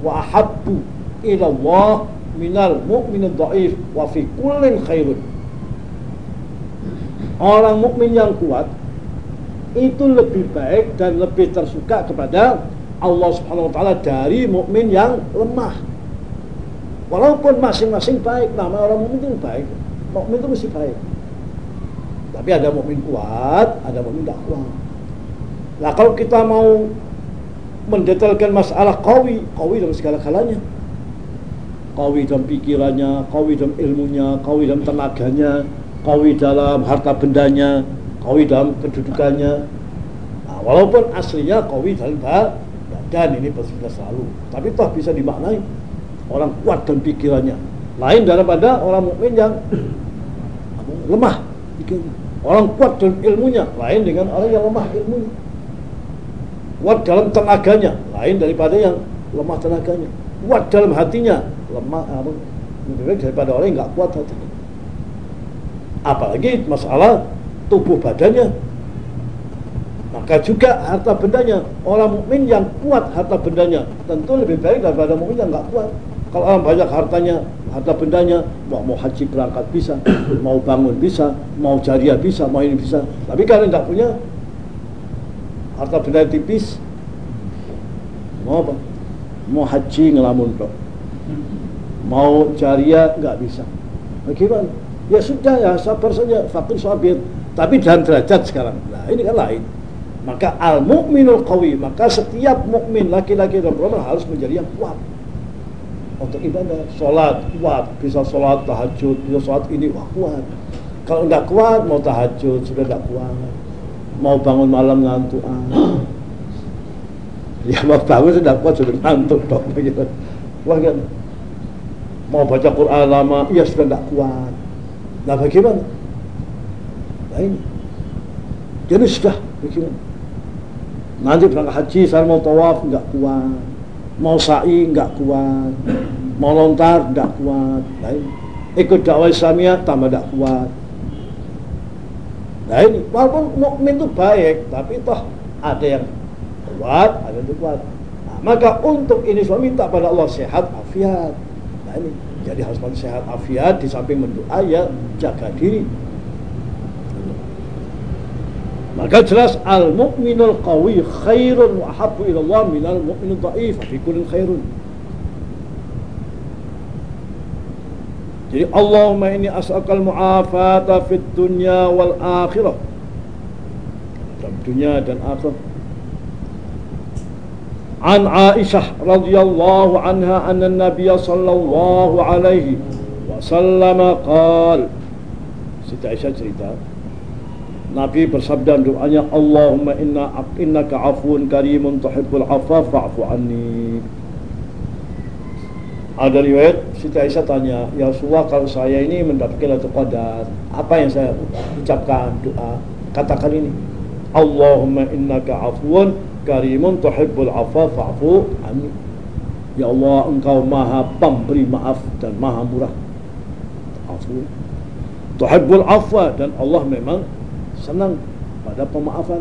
[SPEAKER 1] wa ahabbu ila Allah minal mu'minid dhaif wa fi kullin khairun. Orang mukmin yang kuat itu lebih baik dan lebih tersuka kepada Allah Subhanahu wa taala dari mukmin yang lemah. Walaupun masing-masing baik, nama orang mukmin itu baik mukmin itu mesti baik. Tapi ada mukmin kuat, ada mukmin tidak kuat. Nah kalau kita mau mendetailkan masalah kawi, kawi dalam segala kalanya. Kawi dalam pikirannya, kawi dalam ilmunya, kawi dalam tenaganya, kawi dalam harta bendanya, kawi dalam kedudukannya. Nah, walaupun aslinya kawi dalam badan ini pasti selalu, tapi toh bisa dimaknai orang kuat dalam pikirannya, lain daripada orang mukmin yang lemah. Orang kuat dalam ilmunya. Lain dengan orang yang lemah ilmunya kuat dalam tenaganya lain daripada yang lemah tenaganya. Kuat dalam hatinya lemah apa lebih baik daripada orang yang nggak kuat hatinya apalagi masalah tubuh badannya. Maka juga harta bendanya orang mukmin yang kuat harta bendanya tentu lebih baik daripada mukmin yang nggak kuat. Kalau orang banyak hartanya, harta bendanya, mau, mau haji berangkat bisa, mau bangun bisa, mau jariah bisa, mau ini bisa. Tapi kalau tidak punya harta benda tipis, mau apa? Mau haji ngelamun kok. Mau jariah nggak bisa. Bagaimana? Ya sudah ya sabar saja, fakir sabir. Tapi dalam derajat sekarang. Nah ini kan lain. Maka al mukminul qawi, maka setiap mukmin laki-laki dan perempuan harus menjadi yang kuat untuk ibadah sholat kuat bisa sholat tahajud bisa sholat ini wah kuat kalau nggak kuat mau tahajud sudah nggak kuat mau bangun malam ngantuk ah. ya mau bangun sudah kuat sudah ngantuk dok begitu wah kan. Mau baca Quran lama ya sudah nggak kuat. Nah bagaimana? Nah ini. Jadi sudah bagaimana? Nanti berangkat haji saya mau tawaf nggak kuat. Mau sa'i nggak kuat. Mau lontar nggak kuat. Nah ini. ikut dakwah Islamiyah tambah nggak kuat nah ini walaupun mukmin itu baik tapi toh ada yang kuat ada yang kuat. Nah, maka untuk ini suami minta pada Allah sehat afiat. Nah ini jadi harus sehat afiat di samping mendoa ya jaga diri. Maka jelas al mukminul qawi khairun wa habbu ila Allah minal mu'minul dhaif fi kullin khairun. Jadi Allahumma inni as'alukal mu'afata fid dunya wal akhirah. Dalam dunia dan akhirat. An Aisyah radhiyallahu anha anna Nabiy sallallahu alaihi wasallam qala Siti Aisyah cerita Nabi bersabda doanya Allahumma inna innaka afun karimun tuhibbul afwa fa'fu anni. Ada riwayat Siti Aisyah tanya, Ya Rasulullah kalau saya ini mendapatkan Lailatul Qadar, apa yang saya ucapkan doa? Katakan ini. Allahumma innaka afun karimun tuhibbul afwa fa'fu anni. Ya Allah, engkau maha pemberi maaf dan maha murah. Afu. Tuhibbul afwa dan Allah memang senang pada pemaafan.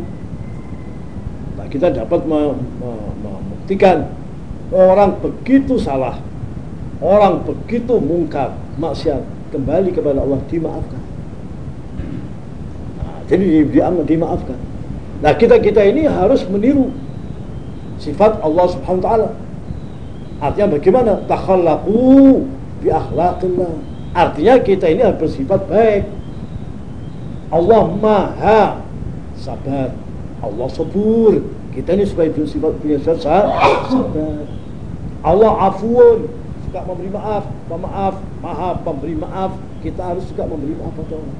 [SPEAKER 1] Nah, kita dapat membuktikan orang begitu salah, orang begitu mungkar, maksiat, kembali kepada Allah dimaafkan. Nah, jadi di, di, dimaafkan. Nah, kita kita ini harus meniru sifat Allah Subhanahu wa taala. Artinya bagaimana? Takhallaku bi akhlaqillah. Artinya kita ini harus bersifat baik. Allah maha sabar. Allah sabur. Kita ini supaya bersifat punya sabar. Allah afuun. Suka memberi maaf, pemaaf, maha pemberi maaf. Kita harus suka memberi maaf pada orang.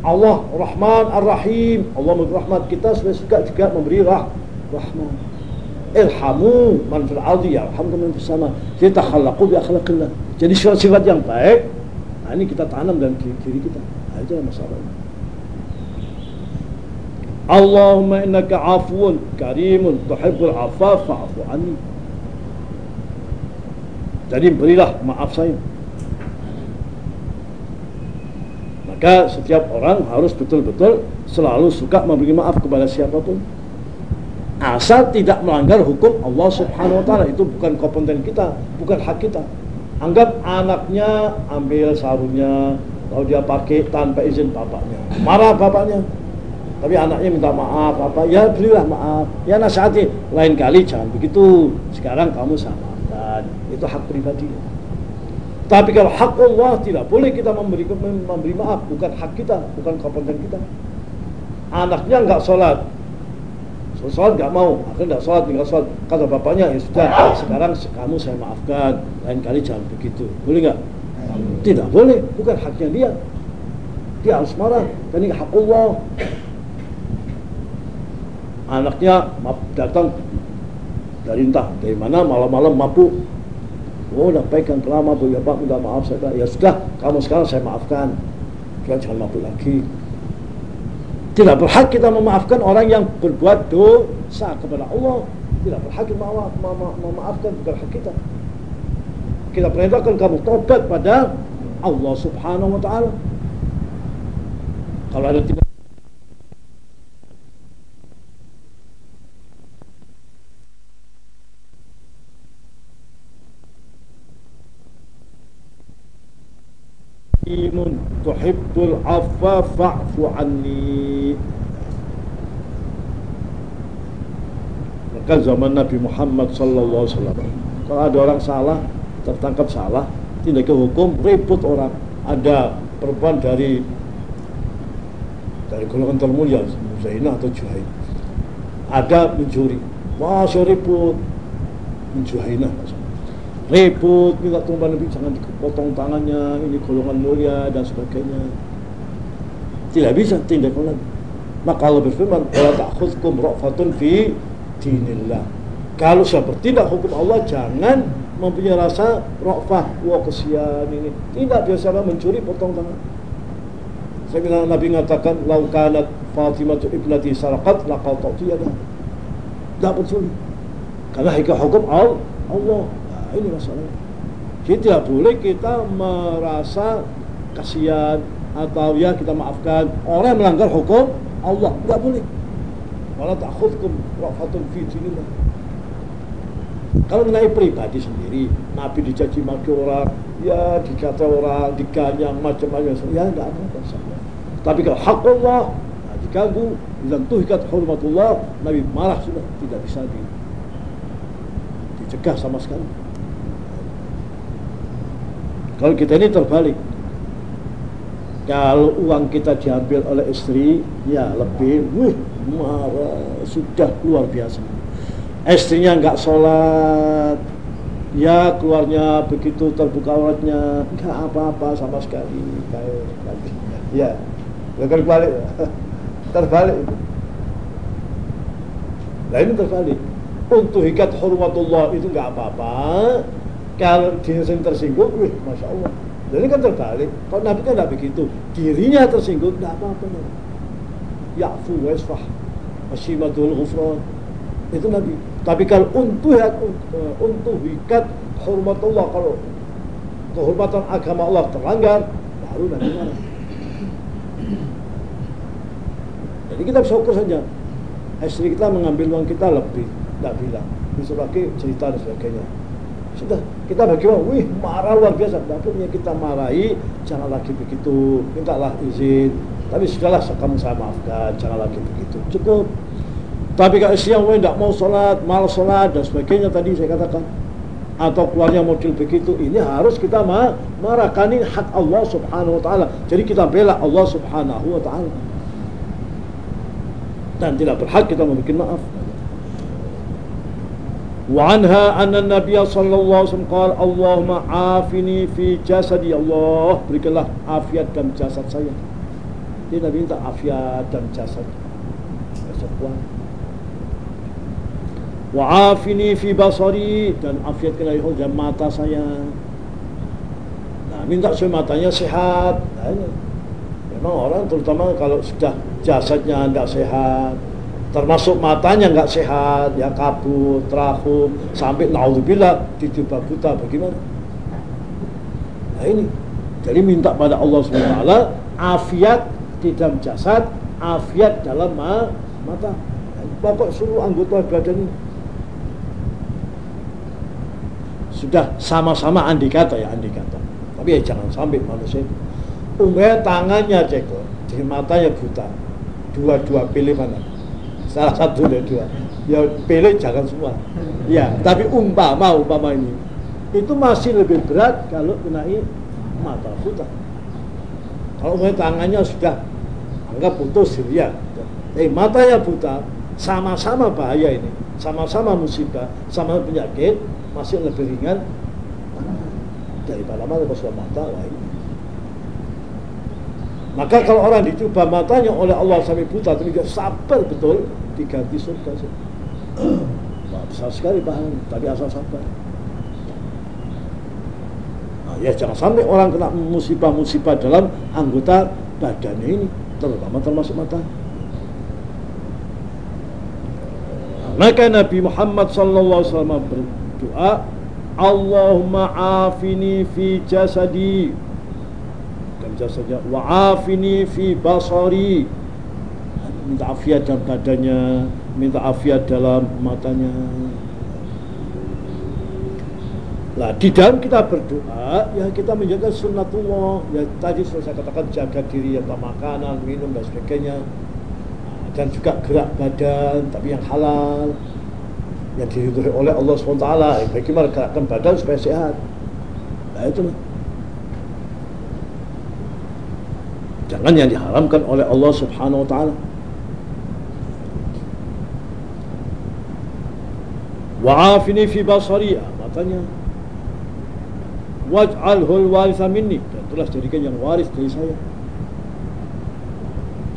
[SPEAKER 1] Allah Rahman Ar-Rahim. Allah memberi rahmat. Kita supaya suka juga memberi rah rahmat. Ilhamu man fil ardi yarhamkum man sama. Kita takhallaku bi akhlaqillah. Jadi sifat-sifat yang baik, nah ini kita tanam dalam diri, diri kita. Nah, itu masalahnya. Allahumma innaka afuun karimun tuhibbul afaf fa'fu anni. Jadi berilah maaf saya. Maka setiap orang harus betul-betul selalu suka memberi maaf kepada siapa pun. Asal tidak melanggar hukum Allah Subhanahu wa taala itu bukan kompeten kita, bukan hak kita. Anggap anaknya ambil sarungnya, lalu dia pakai tanpa izin bapaknya. Marah bapaknya. Tapi anaknya minta maaf, apa? Ya berilah maaf. Ya nasihati. Lain kali jangan begitu. Sekarang kamu sama Itu hak pribadi. Tapi kalau hak Allah tidak boleh kita memberi memberi maaf, bukan hak kita, bukan kompeten kita. Anaknya nggak sholat, sholat nggak mau akhirnya nggak sholat tinggal sholat. Kata bapaknya ya sudah sekarang kamu saya maafkan. Lain kali jangan begitu. Boleh nggak? Tidak boleh. Bukan haknya dia. Dia harus marah. Dan ini hak Allah. Anaknya datang dari entah dari mana malam-malam mabuk oh pegang kelama bu ya pak minta maaf saya ya sudah kamu sekarang saya maafkan jangan mabuk lagi tidak berhak kita memaafkan orang yang berbuat dosa kepada Allah. Tidak berhak kita memaafkan bukan hak kita. Kita perintahkan kamu tobat pada Allah Subhanahu wa taala. Kalau ada tidak karimun tuhibbul afwa fa'fu anni. Maka zaman Nabi Muhammad sallallahu alaihi wasallam kalau ada orang salah tertangkap salah tidak ke hukum ribut orang. Ada perempuan dari dari golongan termulia Zainah atau Juhain ada mencuri. Masih ribut. Juhainah ribut minta tumpah Nabi jangan dipotong tangannya ini golongan mulia dan sebagainya. Tidak bisa tindak lagi. Maka Allah berfirman wala ta'khudhukum ra'fatun fi dinillah. Kalau saya bertindak hukum Allah jangan mempunyai rasa ra'fah wah kesian ini. Tidak biasa mencuri potong tangan. Saya bilang Nabi mengatakan laukanat Fatimah ibnati sarakat laqatatu yadah tidak mencuri. Karena hukum Allah Ini masalahnya. Jadi tidak boleh kita merasa kasihan atau ya kita maafkan orang yang melanggar hukum Allah tidak boleh. Malah takhudkum rafatun fi dinillah. Kalau mengenai pribadi sendiri, Nabi dicaci maki orang, ya dikata orang, diganyang macam-macam, ya tidak apa-apa. Tapi kalau hak Allah nah, diganggu, dilantuhkan hormatullah, Nabi marah sudah tidak bisa di, dicegah sama sekali. Kalau kita ini terbalik. Kalau uang kita diambil oleh istri, ya lebih, wih, marah, sudah luar biasa. Istrinya nggak sholat, ya keluarnya begitu terbuka auratnya, nggak apa-apa sama sekali. Kayak, ya, bukan balik, terbalik. Nah ini terbalik. Untuk ikat hormatullah itu nggak apa-apa, kalau dia sering tersinggung, wih, masya Allah. Jadi kan terbalik. Kalau Nabi kan tidak begitu. Dirinya tersinggung, tidak apa-apa. Ya'fu wasfah. Masyimatul ghufran. Itu Nabi. Tapi kalau untuk untuk wikat hormatullah kalau kehormatan agama Allah terlanggar, baru Nabi marah. Jadi kita bisa ukur saja. Istri kita mengambil uang kita lebih, tidak bilang. Bisa pakai cerita dan sebagainya sudah kita bagaimana? Wih marah luar biasa. Dapurnya kita marahi, jangan lagi begitu. Mintalah izin. Tapi sudahlah kamu saya maafkan, jangan lagi begitu. Cukup. Tapi kalau siang tidak mau sholat, malas sholat dan sebagainya tadi saya katakan atau keluarnya model begitu ini harus kita marahkan ini hak Allah subhanahu wa ta'ala jadi kita bela Allah subhanahu wa ta'ala dan tidak berhak kita memberikan maaf وعنها أن النبي صلى الله عليه وسلم قال اللهم عافني في جسدي Allah berikanlah afiat dan jasad saya dia Nabi minta afiat dan jasad jasad kuat Wa'afini fi basari dan afiatkanlah ya Allah mata saya. Nah, minta supaya matanya sehat. Nah, Memang orang terutama kalau sudah jasadnya tidak sehat, termasuk matanya nggak sehat, ya kabut, terakhum, sampai naudzubillah dicoba buta bagaimana? Nah ini, jadi minta pada Allah SWT afiat di dalam jasad, afiat dalam mata. Pokok seluruh anggota badan ini. Sudah sama-sama andi kata ya andi kata. Tapi ya jangan sampai manusia. Itu umpamanya tangannya ceko di matanya buta. Dua-dua pilih mana salah satu dari dua. Ya pilih jangan semua. Ya tapi umpama umpama ini. Itu masih lebih berat kalau kenai mata buta. Kalau umpamanya tangannya sudah anggap putus ya. Eh matanya buta sama-sama bahaya ini. Sama-sama musibah sama penyakit masih lebih ringan daripada mata kalau mata lain. Maka kalau orang dicoba matanya oleh Allah sampai buta tapi dia sabar betul diganti surga. Wah, besar sekali paham, tapi asal sabar. Nah, ya jangan sampai orang kena musibah-musibah dalam anggota badannya ini, terutama termasuk mata. Maka Nabi Muhammad sallallahu alaihi wasallam doa Allahumma afini fi jasadi dan jasadnya wa afini fi basari. Minta afiat dalam badannya minta afiat dalam matanya. Nah, di dalam kita berdoa, ya kita menjaga sunnatullah. Ya tadi sudah saya katakan jaga diri ya makanan, minum dan sebagainya. Dan juga gerak badan, tapi yang halal. Yang diridhoi oleh Allah SWT bagaimana gerakkan badan supaya sehat? Nah itu jangan yang diharamkan oleh Allah Subhanahu wa taala. Wa'afini fi basari matanya waj'alhu al-waritha minni. Dan telah jadikan yang waris dari saya.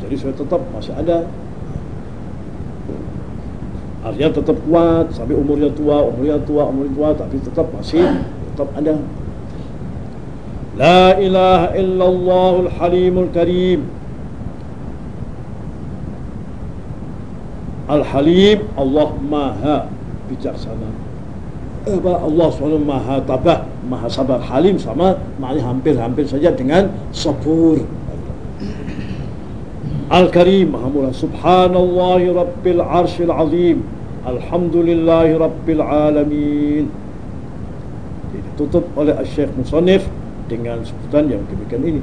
[SPEAKER 1] Jadi saya tetap masih ada. Artinya tetap kuat sampai umurnya tua, umurnya tua, umurnya tua, tapi tetap masih tetap ada. لا إله إلا الله الحليم الكريم. الحليم الله ماها بجرسنا أبا الله سبحانه ماها تبه ماها صبر حليم سما معنى hampir hampir saja dengan sepur الكريم مهمولا. سبحان الله رب العرش العظيم. الحمد لله رب العالمين. Ditutup oleh Syekh Musonif Dengan sebutan yang demikian ini.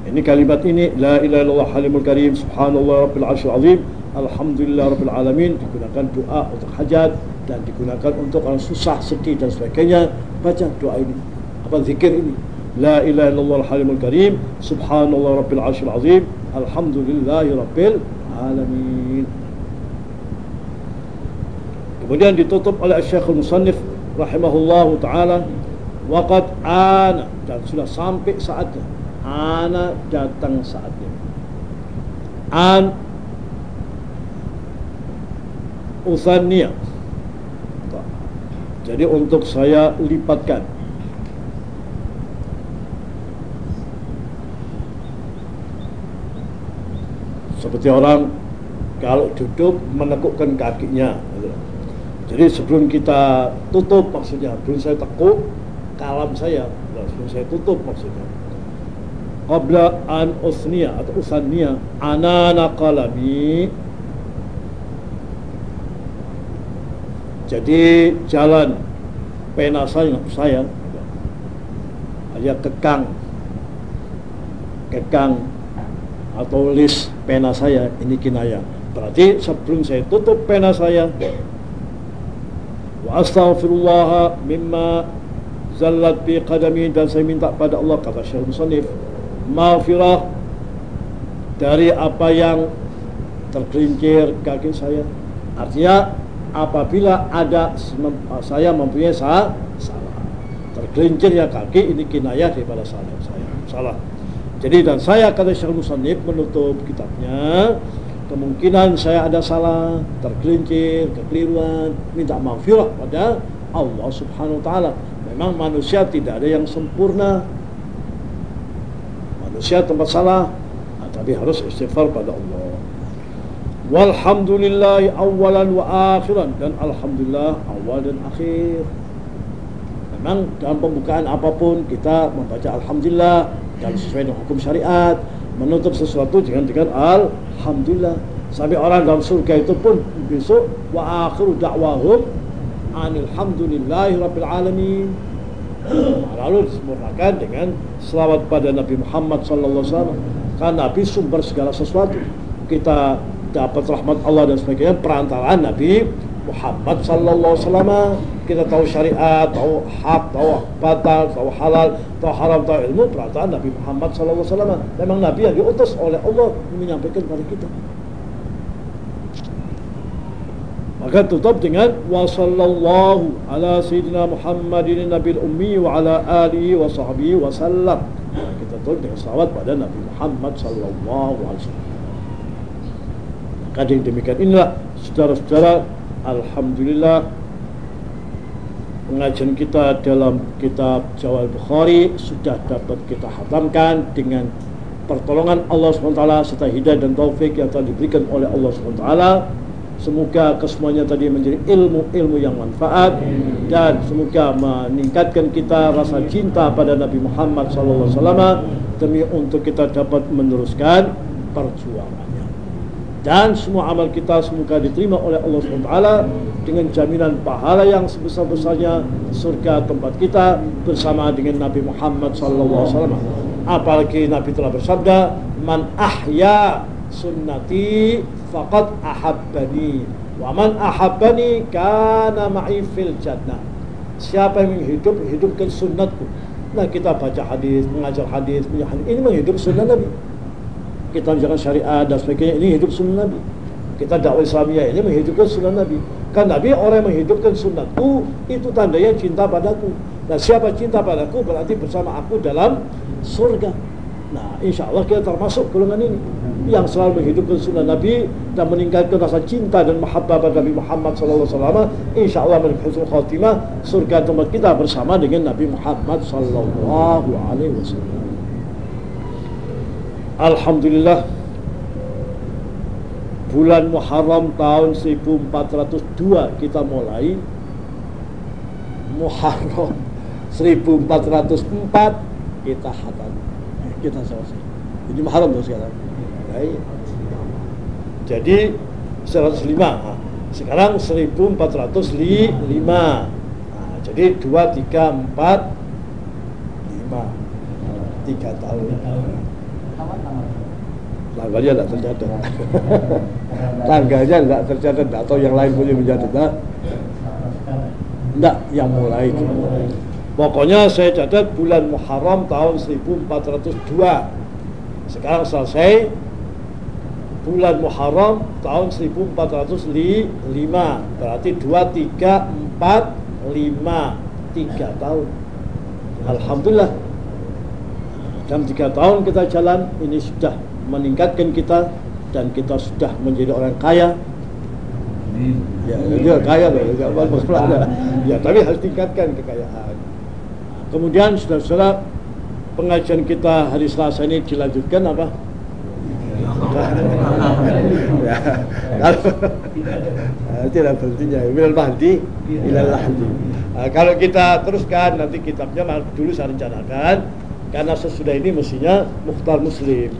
[SPEAKER 1] Ini kalimat ini La ilaha illallah halimul karim Subhanallah Rabbil Arshil Azim Alhamdulillah Rabbil Alamin Digunakan doa untuk hajat Dan digunakan untuk orang susah, sedih dan sebagainya. Baca doa ini Apa zikir ini? La ilaha illallah halimul karim Subhanallah Rabbil Arshil Azim Alhamdulillahi Rabbil Alamin. Kemudian ditutup oleh Syekhul Musannif rahimahullahu taala waqad ana dan sudah sampai saatnya. Ana datang saatnya. An usania. Jadi untuk saya lipatkan seperti orang kalau duduk menekukkan kakinya jadi sebelum kita tutup maksudnya, sebelum saya tekuk kalam saya, sebelum saya tutup maksudnya. Qabla an usnia atau usania anana qalami Jadi jalan pena saya, saya hanya kekang kekang atau list pena saya ini kinaya Berarti sebelum saya tutup pena saya wa astaghfirullah mimma zallat bi qadami dan saya minta pada Allah kata Syekh Musannif maghfirah dari apa yang tergelincir kaki saya. Artinya apabila ada saya mempunyai salah, tergelincirnya kaki ini kinayah daripada salah saya. Salah. Jadi dan saya kata Syekh Musannif menutup kitabnya kemungkinan saya ada salah, tergelincir, kekeliruan, minta maafirah pada Allah Subhanahu wa taala. Memang manusia tidak ada yang sempurna. Manusia tempat salah, nah, tapi harus istighfar pada Allah. Walhamdulillah awalan wa akhiran dan alhamdulillah awal dan akhir. Memang dalam pembukaan apa pun kita membaca alhamdulillah dan sesuai dengan hukum syariat menutup sesuatu dengan dengan alhamdulillah sampai orang dalam surga itu pun besok wa akhiru da'wahum alhamdulillahi rabbil alamin lalu disempurnakan dengan selawat pada Nabi Muhammad sallallahu wasallam karena Nabi sumber segala sesuatu kita dapat rahmat Allah dan sebagainya perantaraan Nabi Muhammad sallallahu alaihi wasallam kita tahu syariat, tahu hak, tahu batal, tahu halal, tahu haram, tahu ilmu perasaan Nabi Muhammad sallallahu alaihi wasallam. Memang nabi yang diutus oleh Allah menyampaikan kepada kita. Maka tutup dengan wa sallallahu ala sayyidina Muhammadin nabil ummi wa ala alihi wa sahbihi wa sallam. Kita tutup dengan salawat pada Nabi Muhammad sallallahu alaihi wasallam. Maka demikian inilah saudara-saudara Alhamdulillah pengajian kita dalam kitab Jawal Bukhari sudah dapat kita hatamkan dengan pertolongan Allah SWT serta hidayah dan taufik yang telah diberikan oleh Allah SWT semoga kesemuanya tadi menjadi ilmu-ilmu yang manfaat dan semoga meningkatkan kita rasa cinta pada Nabi Muhammad SAW demi untuk kita dapat meneruskan perjuangan dan semua amal kita semoga diterima oleh Allah SWT dengan jaminan pahala yang sebesar-besarnya surga tempat kita bersama dengan Nabi Muhammad SAW. Apalagi Nabi telah bersabda, "Man ahya sunnati faqad ahabbani. Wa man ahabbani kana ma'i fil jannah." Siapa yang menghidup hidupkan sunnatku. Nah, kita baca hadis, mengajar hadis, ini menghidup sunnah Nabi. Kita menjalankan syariat dan sebagainya ini hidup sunnah Nabi. Kita dakwah Islamiyah ini menghidupkan sunnah Nabi. Kan Nabi orang yang menghidupkan sunnahku itu tandanya cinta padaku. Dan siapa cinta padaku berarti bersama aku dalam surga. Nah insya Allah kita termasuk golongan ini yang selalu menghidupkan sunnah Nabi dan meningkatkan rasa cinta dan mahabbah pada Nabi Muhammad SAW insya Allah menuju khatimah surga tempat kita bersama dengan Nabi Muhammad SAW Alhamdulillah bulan Muharram tahun 1402 kita mulai. Muharram 1404 kita hatam. Kita selesai. Jadi Muharram sekarang Baik. jadi 105 nah, sekarang 1405 nah, jadi 2, 3, 4 5 3 tahun. Tanggalnya tidak tercatat. Tanggalnya. Tidak tercatat. Tidak tahu yang lain punya mencatat nah. tidak yang mulai. Itu pokoknya saya catat bulan Muharram tahun 1402 sekarang selesai bulan Muharram tahun 1405 berarti 2, 3, 4, 5 3 tahun. Alhamdulillah. Dalam tiga tahun kita jalan ini sudah meningkatkan kita dan kita sudah menjadi orang kaya. Ya dia kaya loh juga bagus ya tapi harus tingkatkan kekayaan. Kemudian saudara-saudara pengajian kita hari Selasa ini dilanjutkan apa ya, tidak berhentinya minal mahdi ilal lahdi nah, kalau kita teruskan nanti kitabnya dulu saya rencanakan karena sesudah ini mestinya mukhtar muslim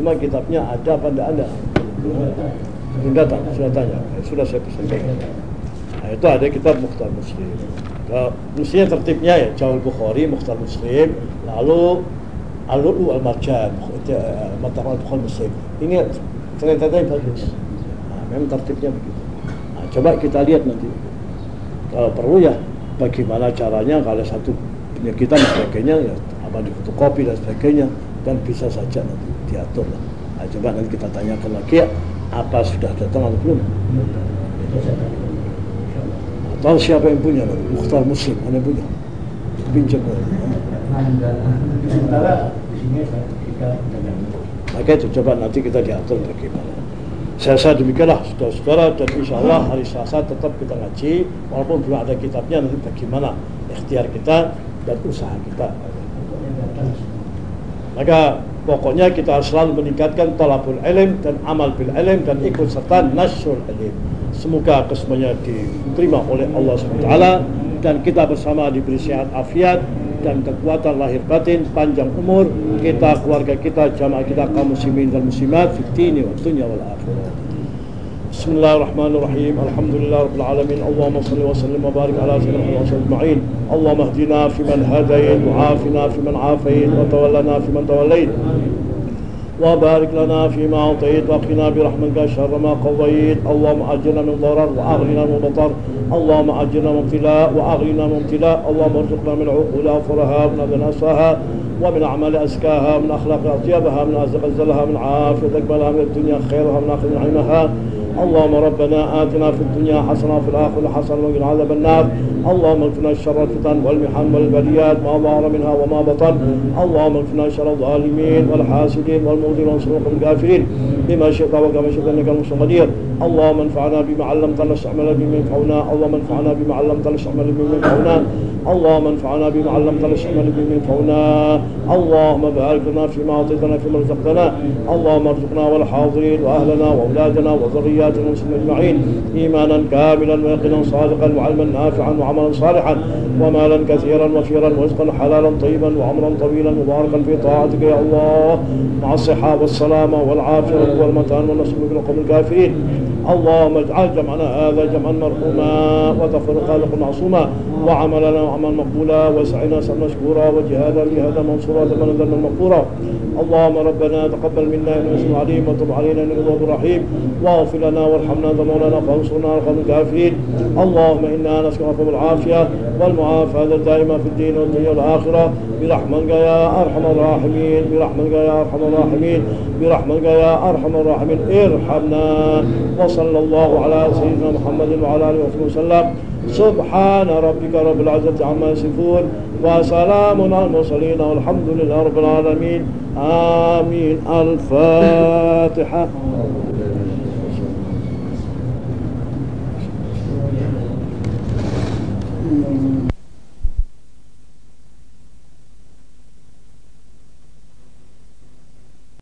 [SPEAKER 1] Cuma kitabnya ada apa tidak ada? Belum datang, sudah tanya. Sudah saya pesan. Nah, itu ada kitab Mukhtar Muslim. Mestinya tertibnya ya Jawal Bukhari, Mukhtar Muslim, lalu Al-Lu'lu Al-Marjan, Mata Al-Bukhari Muslim. Ini ternyata bagus. Nah, memang tertibnya begitu. Nah, coba kita lihat nanti. Kalau perlu ya bagaimana caranya kalau satu punya kita dan sebagainya ya apa di fotokopi dan sebagainya dan bisa saja nanti diatur lah. Nah, coba nanti kita tanyakan lagi ya apa sudah datang atau belum? Atau siapa yang punya? Mukhtar Muslim mana yang punya? Pinjam. Sementara di sini kita maka itu coba nanti kita diatur bagaimana. Saya rasa demikianlah saudara-saudara dan insya Allah hari Selasa tetap kita ngaji walaupun belum ada kitabnya nanti bagaimana ikhtiar kita dan usaha kita. Maka pokoknya kita selalu meningkatkan talabul ilm dan amal bil ilm dan ikut serta nasyur ilm. Semoga kesemuanya diterima oleh Allah SWT dan kita bersama diberi sehat afiat dan kekuatan lahir batin, panjang umur kita, keluarga kita, jamaah kita, kaum muslimin dan muslimat fitini wa dunya wal akhirah. Bismillahirrahmanirrahim. Alhamdulillah rabbil alamin. Allahumma salli wa sallim wa barik ala sayyidina Muhammad ajma'in. Allahumma ihdina fi man hadayt wa afina fi man afayt wa tawallana fi man tawallayt. وبارك لنا فيما أعطيت وقنا برحمتك شر ما قضيت. اللهم أجرنا من ضرر وأغننا من بطر اللهم أجرنا من ابتلاء وأغننا من ابتلاء. اللهم ارزقنا من عقول أوفرها من أذن أسرها ومن أعمال أزكاها من أخلاق أطيبها من أزلها من عافية أقبلها من الدنيا خيرها من آخر نعيمها. اللهم ربنا آتنا في الدنيا حسنة وفي الآخرة حسنة وقنا عذاب النار. اللهم اكفنا شر الفتن والمحن والبليات ما ظهر منها وما بطن. اللهم اكفنا شر الظالمين والحاسدين والمؤذين وانصرنا الكافرين بما شئت وكما شئت إنك المسلم قدير. اللهم انفعنا بما علمتنا استعمل بما ينفعنا. اللهم انفعنا بما علمتنا استعمل بما ينفعنا. اللهم انفعنا بما علمتنا استعمل بما ينفعنا. اللهم بارك لنا فيما اعطيتنا فيما رزقتنا. اللهم ارزقنا والحاضرين وأهلنا وأولادنا وذرياتنا المسلمين أجمعين. إيمانا كاملا ويقينا صادقا وعلما نافعا وعملا صالحا. ومالا كثيرا وفيرا ورزقا حلالا طيبا وعمرا طويلا مباركا في طاعتك يا الله. مع الصحة والسلامة والعافية والمتان والنصر من القوم الكافرين. اللهم اجعل جمعنا هذا جمعا مرحوما وتفرقا معصوما وعملنا وعملا مقبولا وسعينا سعيا مشكورا وجهادا جهادا منصورا ثمنا ذنبا مغفورا اللهم ربنا تقبل منا إنك أنت العليم وتب علينا إنك أنت الرحيم. واغفر لنا وارحمنا أنت مولانا فانصرنا على القوم الكافرين. اللهم إنا نسألك العافيه والمعافاة الدائمة في الدين والدنيا والآخرة. برحمتك يا أرحم الراحمين برحمتك يا أرحم الراحمين برحمتك يا أرحم الراحمين. ارحمنا. وصلى الله على سيدنا محمد وعلى آله وصحبه وسلم. سبحان ربك رب العزة عما يصفون وسلام على المرسلين والحمد لله رب العالمين. آمين. الفاتحة.